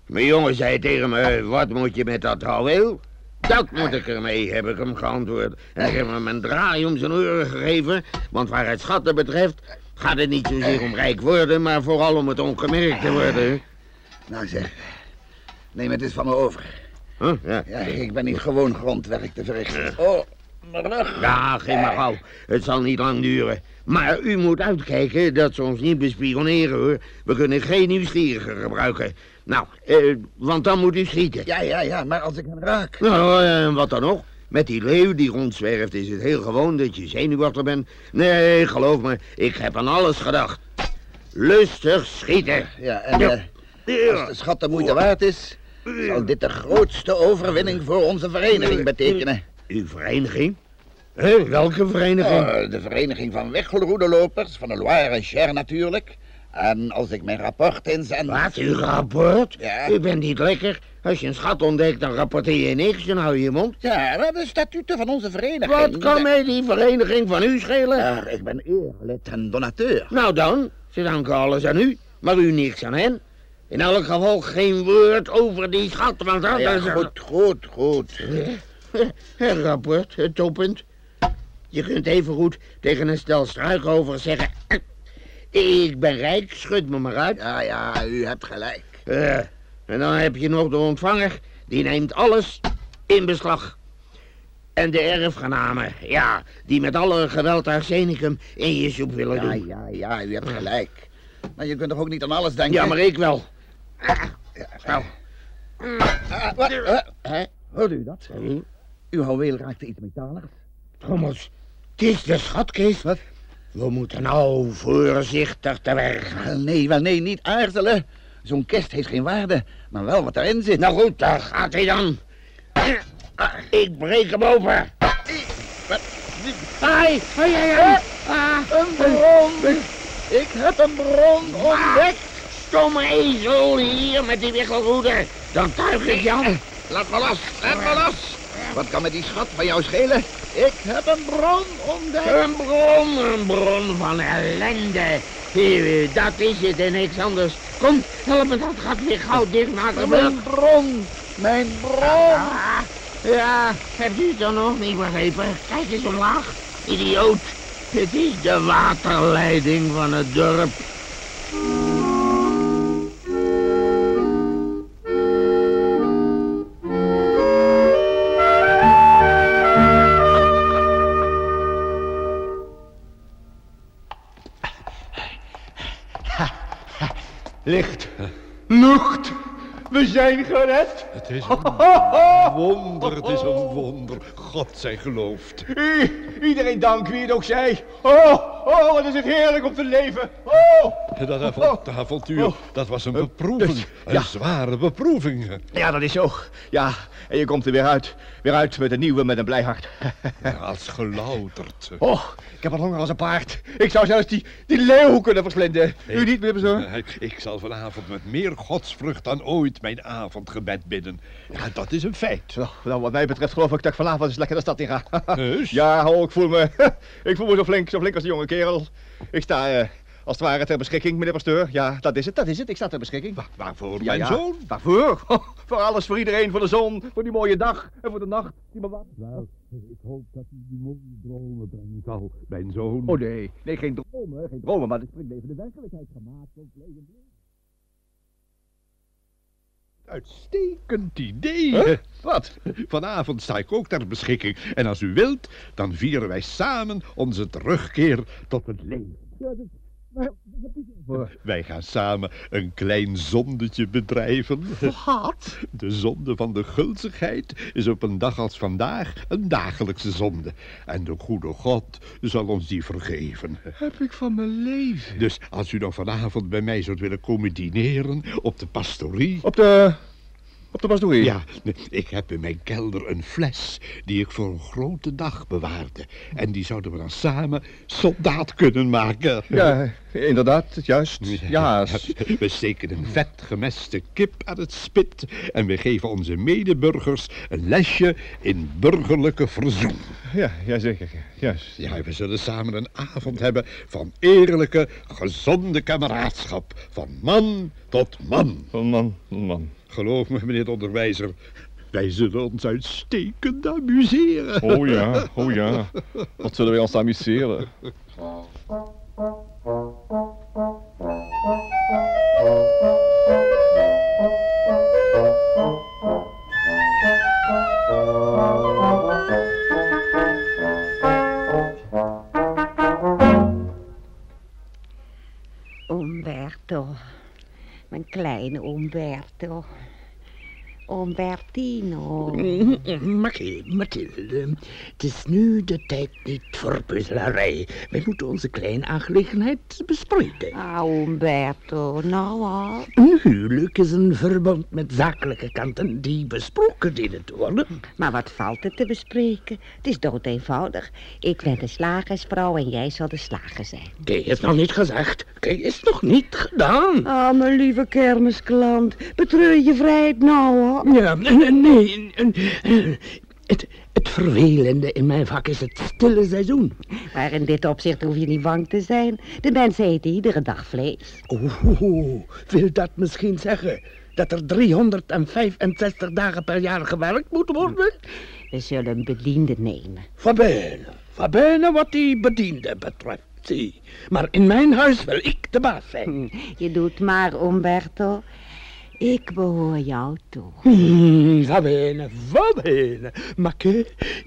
Mijn jongen zei tegen me, wat moet je met dat houweel? Dat moet ik ermee, heb ik hem geantwoord. En ik heb hem een draai om zijn oren gegeven, want waar het schatten betreft gaat het niet zozeer om rijk worden, maar vooral om het ongemerkt te worden. Nou zeg, neem het eens van me over. Huh? Ja. Ja, ik ben niet gewoon grondwerk te verrichten. Oh, mijn rug. Ja, geen maar gauw. Het zal niet lang duren. Maar u moet uitkijken dat ze ons niet bespioneren, hoor. We kunnen geen nieuwsgierigen gebruiken. Nou, eh, want dan moet u schieten. Ja, ja, ja, maar als ik hem raak. Nou, en wat dan nog? Met die leeuw die rondzwerft is het heel gewoon dat je zenuwachtig bent. Nee, geloof me, ik heb aan alles gedacht. Lustig schieten. Ja, en eh, als de schat de moeite waard is, zal dit de grootste overwinning voor onze vereniging betekenen. Uw vereniging? Hé, welke vereniging? Oh, de vereniging van weggelroede lopers, van de Loire en Cher natuurlijk. En als ik mijn rapport inzend... Wat, uw rapport? Ja. U bent niet lekker. Als je een schat ontdekt, dan rapporteer je niks. Dan hou je je mond. Ja, dat is de statuten van onze vereniging. Wat kan mij die vereniging van u schelen? Ja, ik ben eerlid en donateur. Nou dan, ze danken alles aan u, maar u niks aan hen. In elk geval geen woord over die schat, want dat Ja, is... goed, goed, goed. Het rapport, het toppunt. Je kunt even goed tegen een stel struikovers zeggen... Ik ben rijk, schud me maar uit. Ja, ja, u hebt gelijk. Eh, en dan heb je nog de ontvanger, die neemt alles in beslag. En de erfgenamen, ja, die met alle geweld arsenicum in je soep willen Ja, doen. ja, ja, u hebt gelijk. Maar je kunt toch ook niet aan alles denken? Ja, maar ik wel. Nou. Ah, wat? Eh, hè? Hoort u dat? Uw houweel raakte iets metaligs. Thomas, het is de schatkist. Wat? We moeten nou voorzichtig te werk. Wel nee, wel nee, niet aarzelen. Zo'n kist heeft geen waarde, maar wel wat erin zit. Nou goed, daar gaat hij dan. Ik breek hem open. Wat? Ai, ai, ai, ai. Ah, Een bron! Ik heb een bron ontdekt! stomme ezel hier met die wikkelroede. Dan tuig ik jou. Laat me los, laat me los! Wat kan me die schat van jou schelen? Ik heb een bron ontdekt! Een bron, een bron van ellende. Dat is het en niks anders. Kom, help me dat gat weer gauw dichtmaken. Mijn bron! Mijn bron! Ah, ja, hebt u het dan nog niet begrepen? Kijk eens omlaag, idioot. Het is de waterleiding van het dorp. Licht. Lucht. We zijn gered. Het is een wonder, het is een wonder. God zij geloofd. I- iedereen dank wie het ook zei. Oh, oh, wat is het heerlijk om te leven. Oh. Dat avont- dat avontuur, dat was een beproeving. Een ja. zware beproeving. Ja, dat is zo. Ja, en je komt er weer uit. Weer uit met een nieuwe, met een blij hart. Als gelouterd. Oh, ik heb wat honger als een paard. Ik zou zelfs die, die leeuw kunnen verslinden. U niet, meneer? Eh, Ik zal vanavond met meer godsvrucht dan ooit mijn avondgebed bidden. Ja, dat is een feit. Zo, nou, wat mij betreft geloof ik dat ik vanavond eens lekker de stad in ga. Ja, oh, ik voel me, ik voel me zo flink, zo flink als die jonge kerel. Ik sta eh, als het ware ter beschikking, meneer Pasteur. Ja, dat is het, dat is het. Ik sta ter beschikking. Waarvoor, Ja, mijn ja. zoon? Waarvoor? voor alles, voor iedereen, voor de zon, voor die mooie dag en voor de nacht. Die me. Wel, ik hoop dat hij die mooie dromen brengen zal, mijn zoon. Oh nee, nee, geen dromen, geen dromen, maar de springlevende werkelijkheid gemaakt. Zo leven Uitstekend idee. Huh? Wat? Vanavond sta ik ook ter beschikking. En als u wilt, dan vieren wij samen onze terugkeer tot het leven. Wij gaan samen een klein zondetje bedrijven. Wat? De zonde van de gulzigheid is op een dag als vandaag een dagelijkse zonde. En de goede God zal ons die vergeven. Heb ik van mijn leven? Dus als u dan vanavond bij mij zult willen komen dineren op de pastorie... Op de... Op de pastorie? Ja, ik heb in mijn kelder een fles die ik voor een grote dag bewaarde. En die zouden we dan samen soldaat kunnen maken. Ja, inderdaad, juist. Ja, We steken een vet gemeste kip aan het spit en we geven onze medeburgers een lesje in burgerlijke verzoen. ja, ja zeker. Juist. Ja, we zullen samen een avond hebben van eerlijke, gezonde kameraadschap. Van man tot man. Van man, van man. Geloof me, meneer de onderwijzer, wij zullen ons uitstekend amuseren. Oh ja, oh ja. Wat zullen wij ons amuseren? Umberto, mijn kleine Umberto. Umbertino. Mathilde, Mathilde, het is nu de tijd niet voor puzzelarij. Wij moeten onze kleine aangelegenheid bespreken. Ah, Umberto, nou al. Een huwelijk is een verband met zakelijke kanten die besproken dienen te worden. Maar wat valt er te bespreken? Het is dood eenvoudig. Ik ben de slagersvrouw en jij zal de slager zijn. Kay heeft nog niet gezegd. Kay is nog niet gedaan. Ah, mijn lieve kermisklant. Betreur je vrijheid nou, hoor. Ja, nee, nee. Het, het vervelende in mijn vak is het stille seizoen. Maar in dit opzicht hoef je niet bang te zijn. De mensen eten iedere dag vlees. Oeh, wil dat misschien zeggen dat er 365 dagen per jaar gewerkt moet worden? We zullen een bediende nemen. Van bene wat die bediende betreft. Zie. Maar in mijn huis wil ik de baas zijn. Je doet maar, Umberto. Ik behoor jou toe. Va bene, va bene.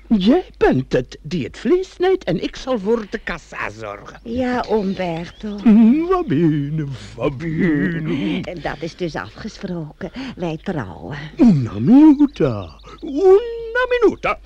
Jij bent het die het vlees snijdt en ik zal voor de kassa zorgen. Ja, Umberto. Va bene, va bene. Dat is dus afgesproken. Wij trouwen. Una minuta, una minuta.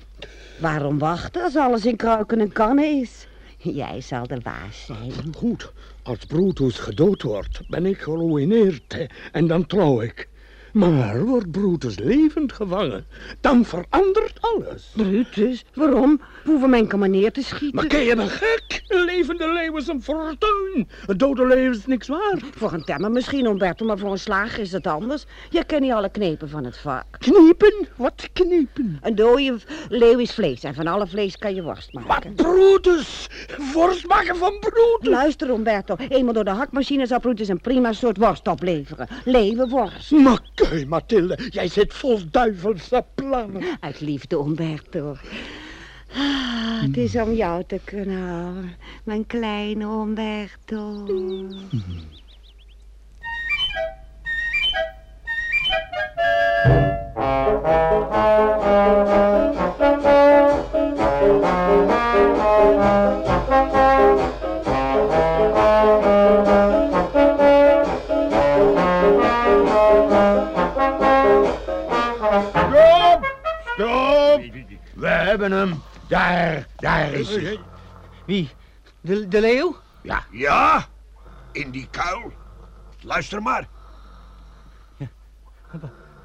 Waarom wachten als alles in kruiken en kannen is? Jij zal de baas zijn. Goed, als Brutus gedood wordt, ben ik geruineerd en dan trouw ik. Maar wordt Brutus levend gevangen, dan verandert alles. Brutus? Waarom? Hoeven mijn enkel maar neer te schieten. Maar ken je een gek? Een levende leeuw is een fortuin. Een dode leeuw is niks waard. Voor een temmer misschien, Umberto, maar voor een slager is het anders. Je kent niet alle knepen van het vak. Knepen? Wat knepen? Een dode leeuw is vlees en van alle vlees kan je worst maken. Maar Brutus! Worst maken van Brutus! Luister, Umberto. Eenmaal door de hakmachine zal Brutus een prima soort worst opleveren. Leeuwenworst. Maar kei, Mathilde, jij zit vol duivelse plannen. Uit liefde, Umberto. Ah, het is om jou te kunnen houden, mijn kleine Umberto. Hebben hem. Daar, daar is hij. Wie? De, de leeuw? Ja. Ja, in die kuil. Luister maar.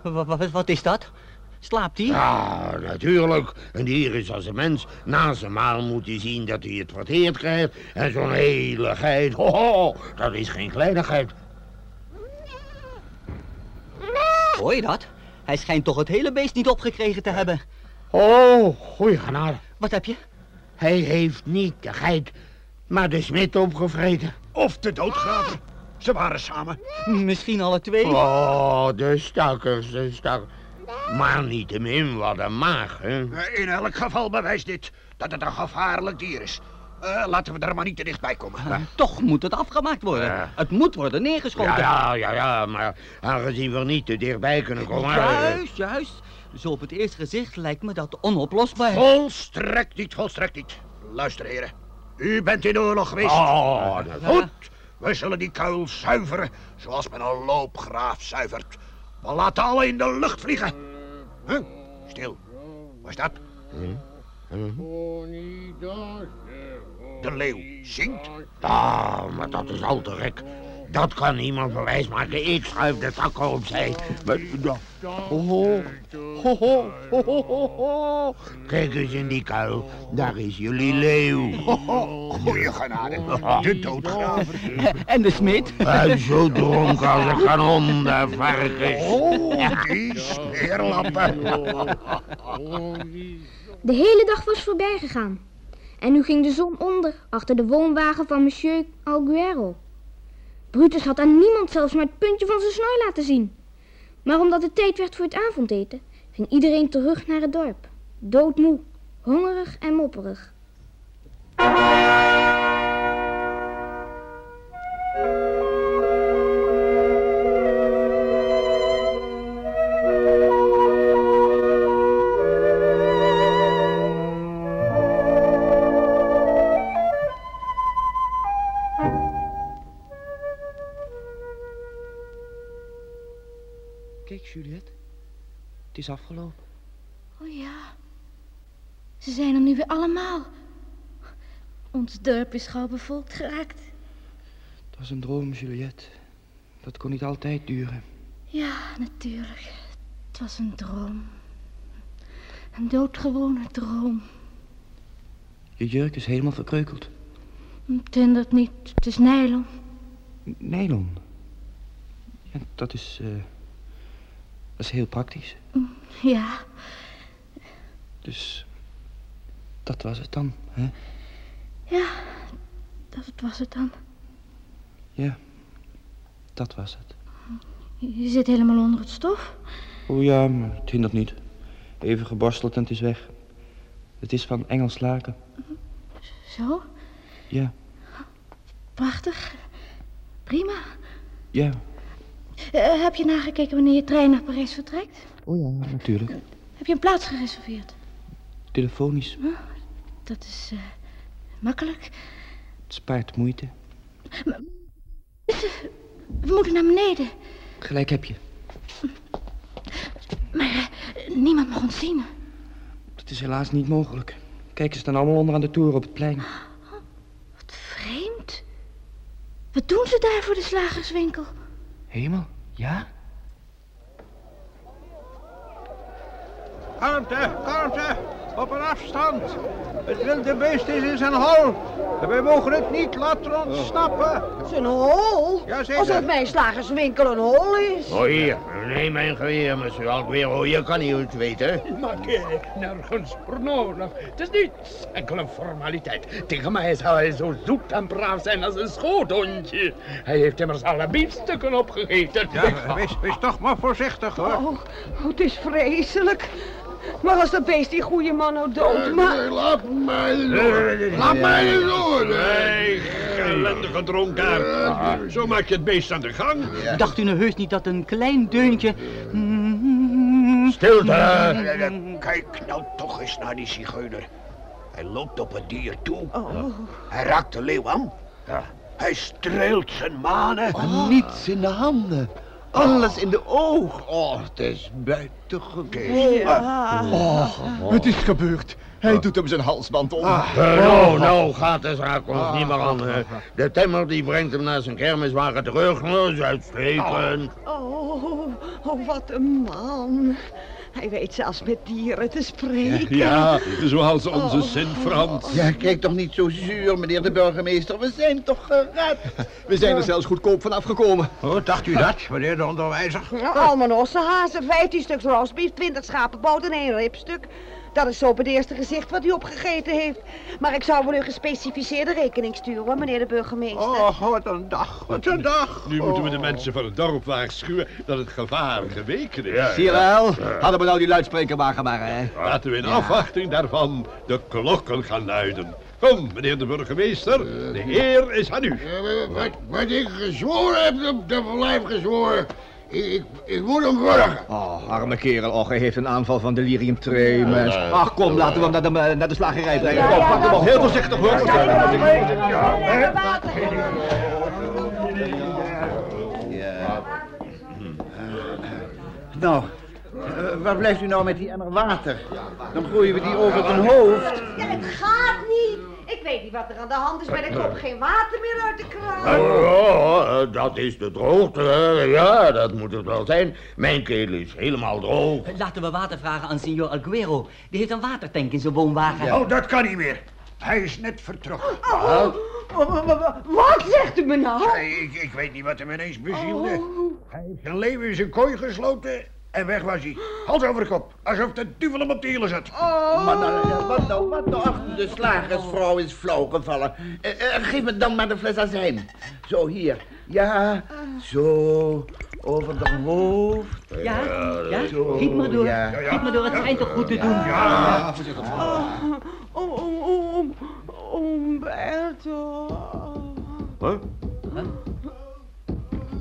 Wat, wat, wat is dat? Slaapt hij? Ja, natuurlijk. Een dier is als een mens. Na zijn maal moet hij zien dat hij het verteerd krijgt. En zo'n hele geit, ho, ho, dat is geen kleinigheid. Hoor je dat? Hij schijnt toch het hele beest niet opgekregen te hebben. Oh, goeie genade. Wat heb je? Hij heeft niet de geit, maar de smid opgevreten. Of de doodgraver. Ze waren samen. Misschien alle twee. Oh, de stakkers, de stakkers. Maar niettemin wat een maag, hè? Eh, In elk geval bewijst dit dat het een gevaarlijk dier is. Eh, laten we er maar niet te dichtbij komen. Uh, toch moet het afgemaakt worden. Het moet worden neergeschoten. Ja, ja, ja, ja, maar aangezien we niet te dichtbij kunnen komen... eh, Juist, juist. Zo op het eerste gezicht lijkt me dat onoplosbaar. Volstrekt niet, volstrekt niet. Luister, heren. U bent in oorlog geweest. Oh, dat Goed, we zullen die kuil zuiveren zoals men een loopgraaf zuivert. We laten alle in de lucht vliegen. Huh? Stil. Wat is dat? De leeuw zingt. Ah, maar dat is al te gek. Dat kan niemand bewijs maken. Ik schuif de takken opzij. Maar, ja. Ho, ho. Ho, ho, ho, ho, ho, ho. Kijk eens in die kuil. Daar is jullie leeuw. Goeie genade. De doodgraver. En de smid? En zo dronken als een kanon, de varkens. Oh, die smeerlappen. De hele dag was voorbij gegaan. En nu ging de zon onder achter de woonwagen van monsieur Alguero. Brutus had aan niemand zelfs maar het puntje van zijn snooi laten zien. Maar omdat het tijd werd voor het avondeten, ging iedereen terug naar het dorp. Doodmoe, hongerig en mopperig. Is afgelopen. Oh ja. Ze zijn er nu weer allemaal. Ons dorp is gauw bevolkt geraakt. Het was een droom, Juliette. Dat kon niet altijd duren. Ja, natuurlijk. Het was een droom. Een doodgewone droom. Je jurk is helemaal verkreukeld. Het hindert niet. Het is nylon. Nylon. Ja, dat is... eh, dat is heel praktisch. Ja, Dus... Dat was het dan, hè? ja. Dat was het dan. Ja. Dat was het. Je zit helemaal onder het stof. Oh ja, maar het hindert niet. Even geborsteld en het is weg. Het is van Engels laken. Zo, Ja, prachtig. Prima. ja. Eh, heb je nagekeken wanneer je trein naar Parijs vertrekt? Oh ja, natuurlijk. Heb je een plaats gereserveerd? Telefonisch. Dat is eh, makkelijk. Het spaart moeite. We moeten naar beneden. Gelijk heb je. Maar eh, niemand mag ons zien. Dat is helaas niet mogelijk. Kijk, ze staan allemaal onder aan de toren op het plein. Vreemd. Wat doen ze daar voor de slagerswinkel? Hemel, ja? Kalmte, kalmte. Op een afstand. Het wilde beest is in zijn hol. En wij mogen het niet laten ontsnappen. Zijn hol? Jazeker. Alsof mijn slagerswinkel een hol is. Oh, hier. Neem mijn geweer, monsieur Alquero. Je kan niet goed weten. Maar kijk, nergens voor nodig. Het is niets, enkel een formaliteit. Tegen mij zou hij zo zoet en braaf zijn als een schoothondje. Hij heeft immers alle biefstukken opgegeten. Ja, wees, wees toch maar voorzichtig, hoor. Oh, oh, het is vreselijk. Maar als dat beest die goede man nou dood maakt... Laat mij door. Laat mij door. Nee, ellendige dronkaard. Zo maak je het beest aan de gang. Dacht u nou heus niet dat een klein deuntje... Stilte! Kijk nou toch eens naar die zigeuner. Hij loopt op het dier toe. Hij raakt de leeuw aan. Ja. Hij streelt zijn manen. Niets in de handen. Alles in de oog. Oh, het is buitengewoon. Oh, het is gebeurd. Hij doet hem zijn halsband om. Eh, nou, nou gaat de zaak ons niet meer aan. De temmer die brengt hem naar zijn kermiswagen terug. Dat is uitstekend. Oh, oh, wat een man. Hij weet zelfs met dieren te spreken. Ja, zoals onze Oh. Sint Frans. Ja, kijk toch niet zo zuur, meneer de burgemeester. We zijn toch gered. We zijn er zelfs goedkoop van afgekomen. Hoe dacht u dat, meneer de onderwijzer? Ja, allemaal ossenhazen, 15 stuks roastbeef, 20 schapenboot en één ribstuk. Dat is zo op het eerste gezicht wat u opgegeten heeft. Maar ik zou wel een gespecificeerde rekening sturen, hoor, meneer de burgemeester. Oh, wat een dag, wat een dag. Nu moeten we de mensen van het dorp waarschuwen dat het gevaar geweken is. Zie je wel? Hadden we nou die luidspreker maar gemaakt, hè? Laten we in afwachting daarvan de klokken gaan luiden. Kom, meneer de burgemeester, de eer is aan u. Eh, Wat, wat ik gezworen heb, op de lijf gezworen. Ik, ik, moet hem wurgen. Oh, arme kerel. Och, hij heeft een aanval van delirium tremens. Ach, kom, laten we hem naar de, naar de slagerij brengen. Kom, pak hem op. Heel voorzichtig, hoor. Nou, eh, waar blijft u nou met die emmer water? Dan gooien we die over zijn hoofd. Ja, het gaat niet. Ik weet niet wat er aan de hand is, maar er komt geen water meer uit de kraan. Oh, eh, dat is de droogte. hè. Ja, dat moet het wel zijn. Mijn keel is helemaal droog. Laten we water vragen aan signor Alguero. Die heeft een watertank in zijn woonwagen. Oh, dat kan niet meer. Hij is net vertrokken. Oh, oh, oh, Wat zegt u me nou? Ja, ik, ik weet niet wat hem ineens bezielde. Hij heeft zijn leven in zijn kooi gesloten en weg was hij. Hals over kop, alsof de duivel hem op de hielen zat. Maar nou, ja, wat nou, wat nou? Ach, de slagersvrouw is flauw gevallen. Eh, geef me dan maar de fles azijn. Zo, hier. Ja, zo, over de hoofd. Ja, ja, giet maar door. Ja. Giet maar door, het schijnt toch goed te doen. Ja, voorzichtig. Om, om, om, Umberto. Huh?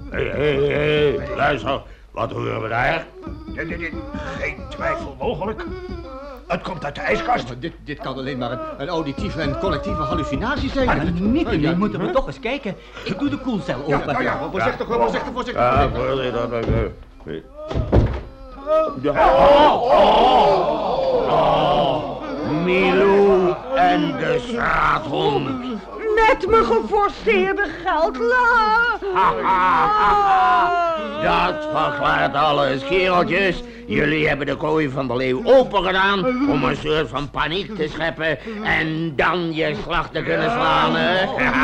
Hé, hé, hé, luister. Wat horen we daar? Dit, dit, dit, Geen twijfel mogelijk. Het komt uit de ijskast. Dit, dit kan alleen maar een, een auditieve en collectieve hallucinatie zijn. Maar niet, Ja, nu moeten we toch eens kijken. Ik doe de koelcel open. Ja, nou ja, voorzichtig, voorzichtig, voorzichtig. Ja, voorzichtig. voorzitter. dat ik, eh, Milou en de straathond. Met mijn geforceerde geldla. Dat verklaart alles, kereltjes. Jullie hebben de kooi van de leeuw open gedaan om een soort van paniek te scheppen en dan je slag te kunnen slaan.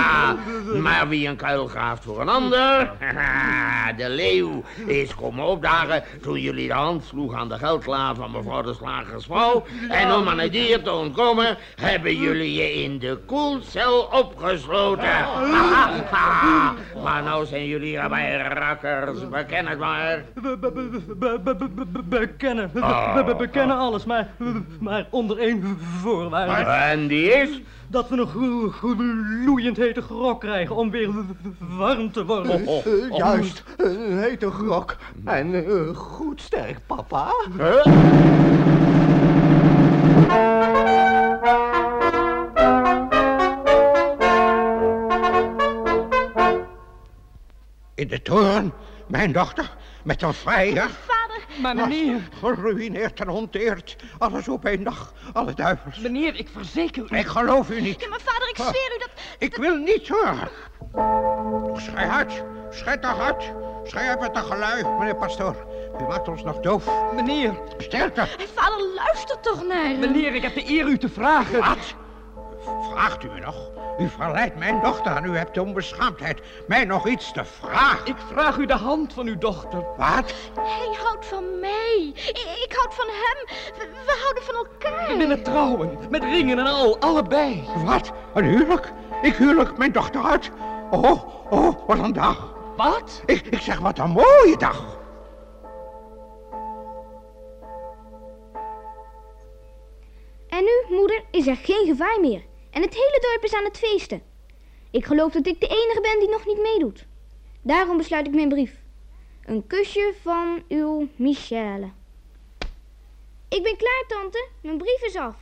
maar wie een kuil graaft voor een ander, de leeuw is komen opdagen toen jullie de hand sloegen aan de geldklaar van mevrouw de slagersvrouw. En om aan het dier te ontkomen, hebben jullie je in de koelcel opgesloten. maar nou zijn jullie erbij rakkers, beken het maar. Bekennen. Oh. We bekennen alles, maar, maar onder één voorwaarde. En die is? Dat we een glo- gloeiend hete grok krijgen om weer warm te worden. Eh, juist, een hete grok. En eh, goed sterk, papa. In de toren, mijn dochter, met een vrijer. Maar meneer... Geruineerd en onteerd. Alles op één dag, alle duivels. Meneer, ik verzeker u... Ik geloof u niet. Ja, maar vader, ik zweer u dat... Ik wil niets horen. Schij uit. Schij toch uit. Schij uit met dat gelui, meneer pastoor. U maakt ons nog doof. Meneer. Stilte. Vader, luister toch naar hem. Meneer, ik heb de eer u te vragen. Wat? Vraagt u me nog? U verleidt mijn dochter en u hebt de onbeschaamdheid mij nog iets te vragen. Ik vraag u de hand van uw dochter. Wat? Hij houdt van mij. Ik, ik houd van hem. We, we houden van elkaar. We willen trouwen, met ringen en al, allebei. Wat? Een huwelijk? Ik huwelijk mijn dochter uit? Oh, oh, wat een dag. Wat? Ik, ik zeg, wat een mooie dag. En nu, moeder, is er geen gevaar meer. En het hele dorp is aan het feesten. Ik geloof dat ik de enige ben die nog niet meedoet. Daarom besluit ik mijn brief. Een kusje van uw Michelle. Ik ben klaar, tante. Mijn brief is af.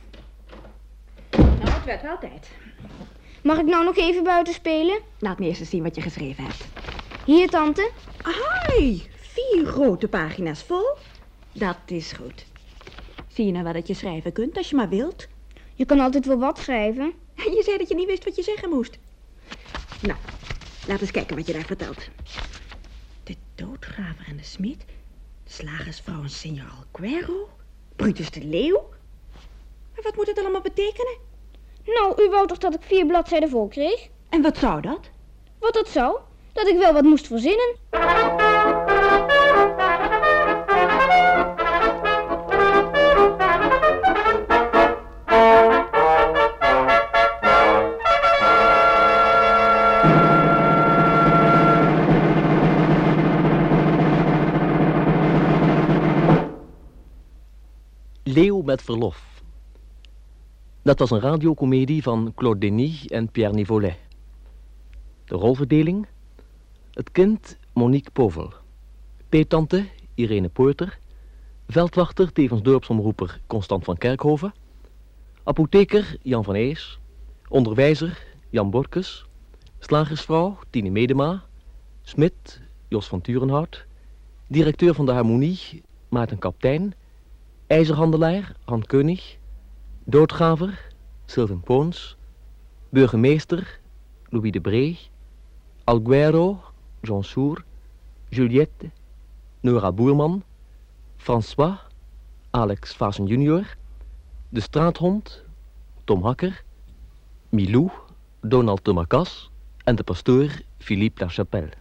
Nou, het werd wel tijd. Mag ik nou nog even buiten spelen? Laat me eerst eens zien wat je geschreven hebt. Hier, tante. Ahai, vier grote pagina's vol. Dat is goed. Zie je nou wel dat je schrijven kunt als je maar wilt? Je kan altijd wel wat schrijven. Je zei dat je niet wist wat je zeggen moest. Nou, laat eens kijken wat je daar vertelt. De doodgraver en de smid. De slagersvrouw en senior Alguero. Brutus de leeuw. Maar wat moet het allemaal betekenen? Nou, u wou toch dat ik vier bladzijden vol kreeg? En wat zou dat? Wat dat zou? Dat ik wel wat moest verzinnen. Met verlof. Dat was een radiocomedie van Claude Denis en Pierre Nivolet. De rolverdeling? Het kind Monique Povel. Peetante Irene Poorter. Veldwachter, tevens dorpsomroeper Constant van Kerkhoven. Apotheker Jan van Ees. Onderwijzer Jan Borkes. Slagersvrouw Tine Medema. Smit Jos van Turenhout. Directeur van de Harmonie Maarten Kaptein. IJzerhandelaar Han Keunig. Doodgraver Sylvain Poons. Burgemeester Louis de Bree. Alguero Jean Sour. Juliette Nora Boerman. François Alex Vassen junior. De straathond Tom Hakker. Milou Donald de Macas. En de pastoor Philippe Lachapelle.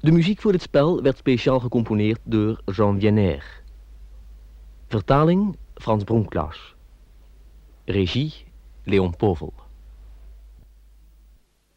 De muziek voor dit spel werd speciaal gecomponeerd door Jean Vienner. Vertaling Frans Bronklaus. Regie Leon Povel.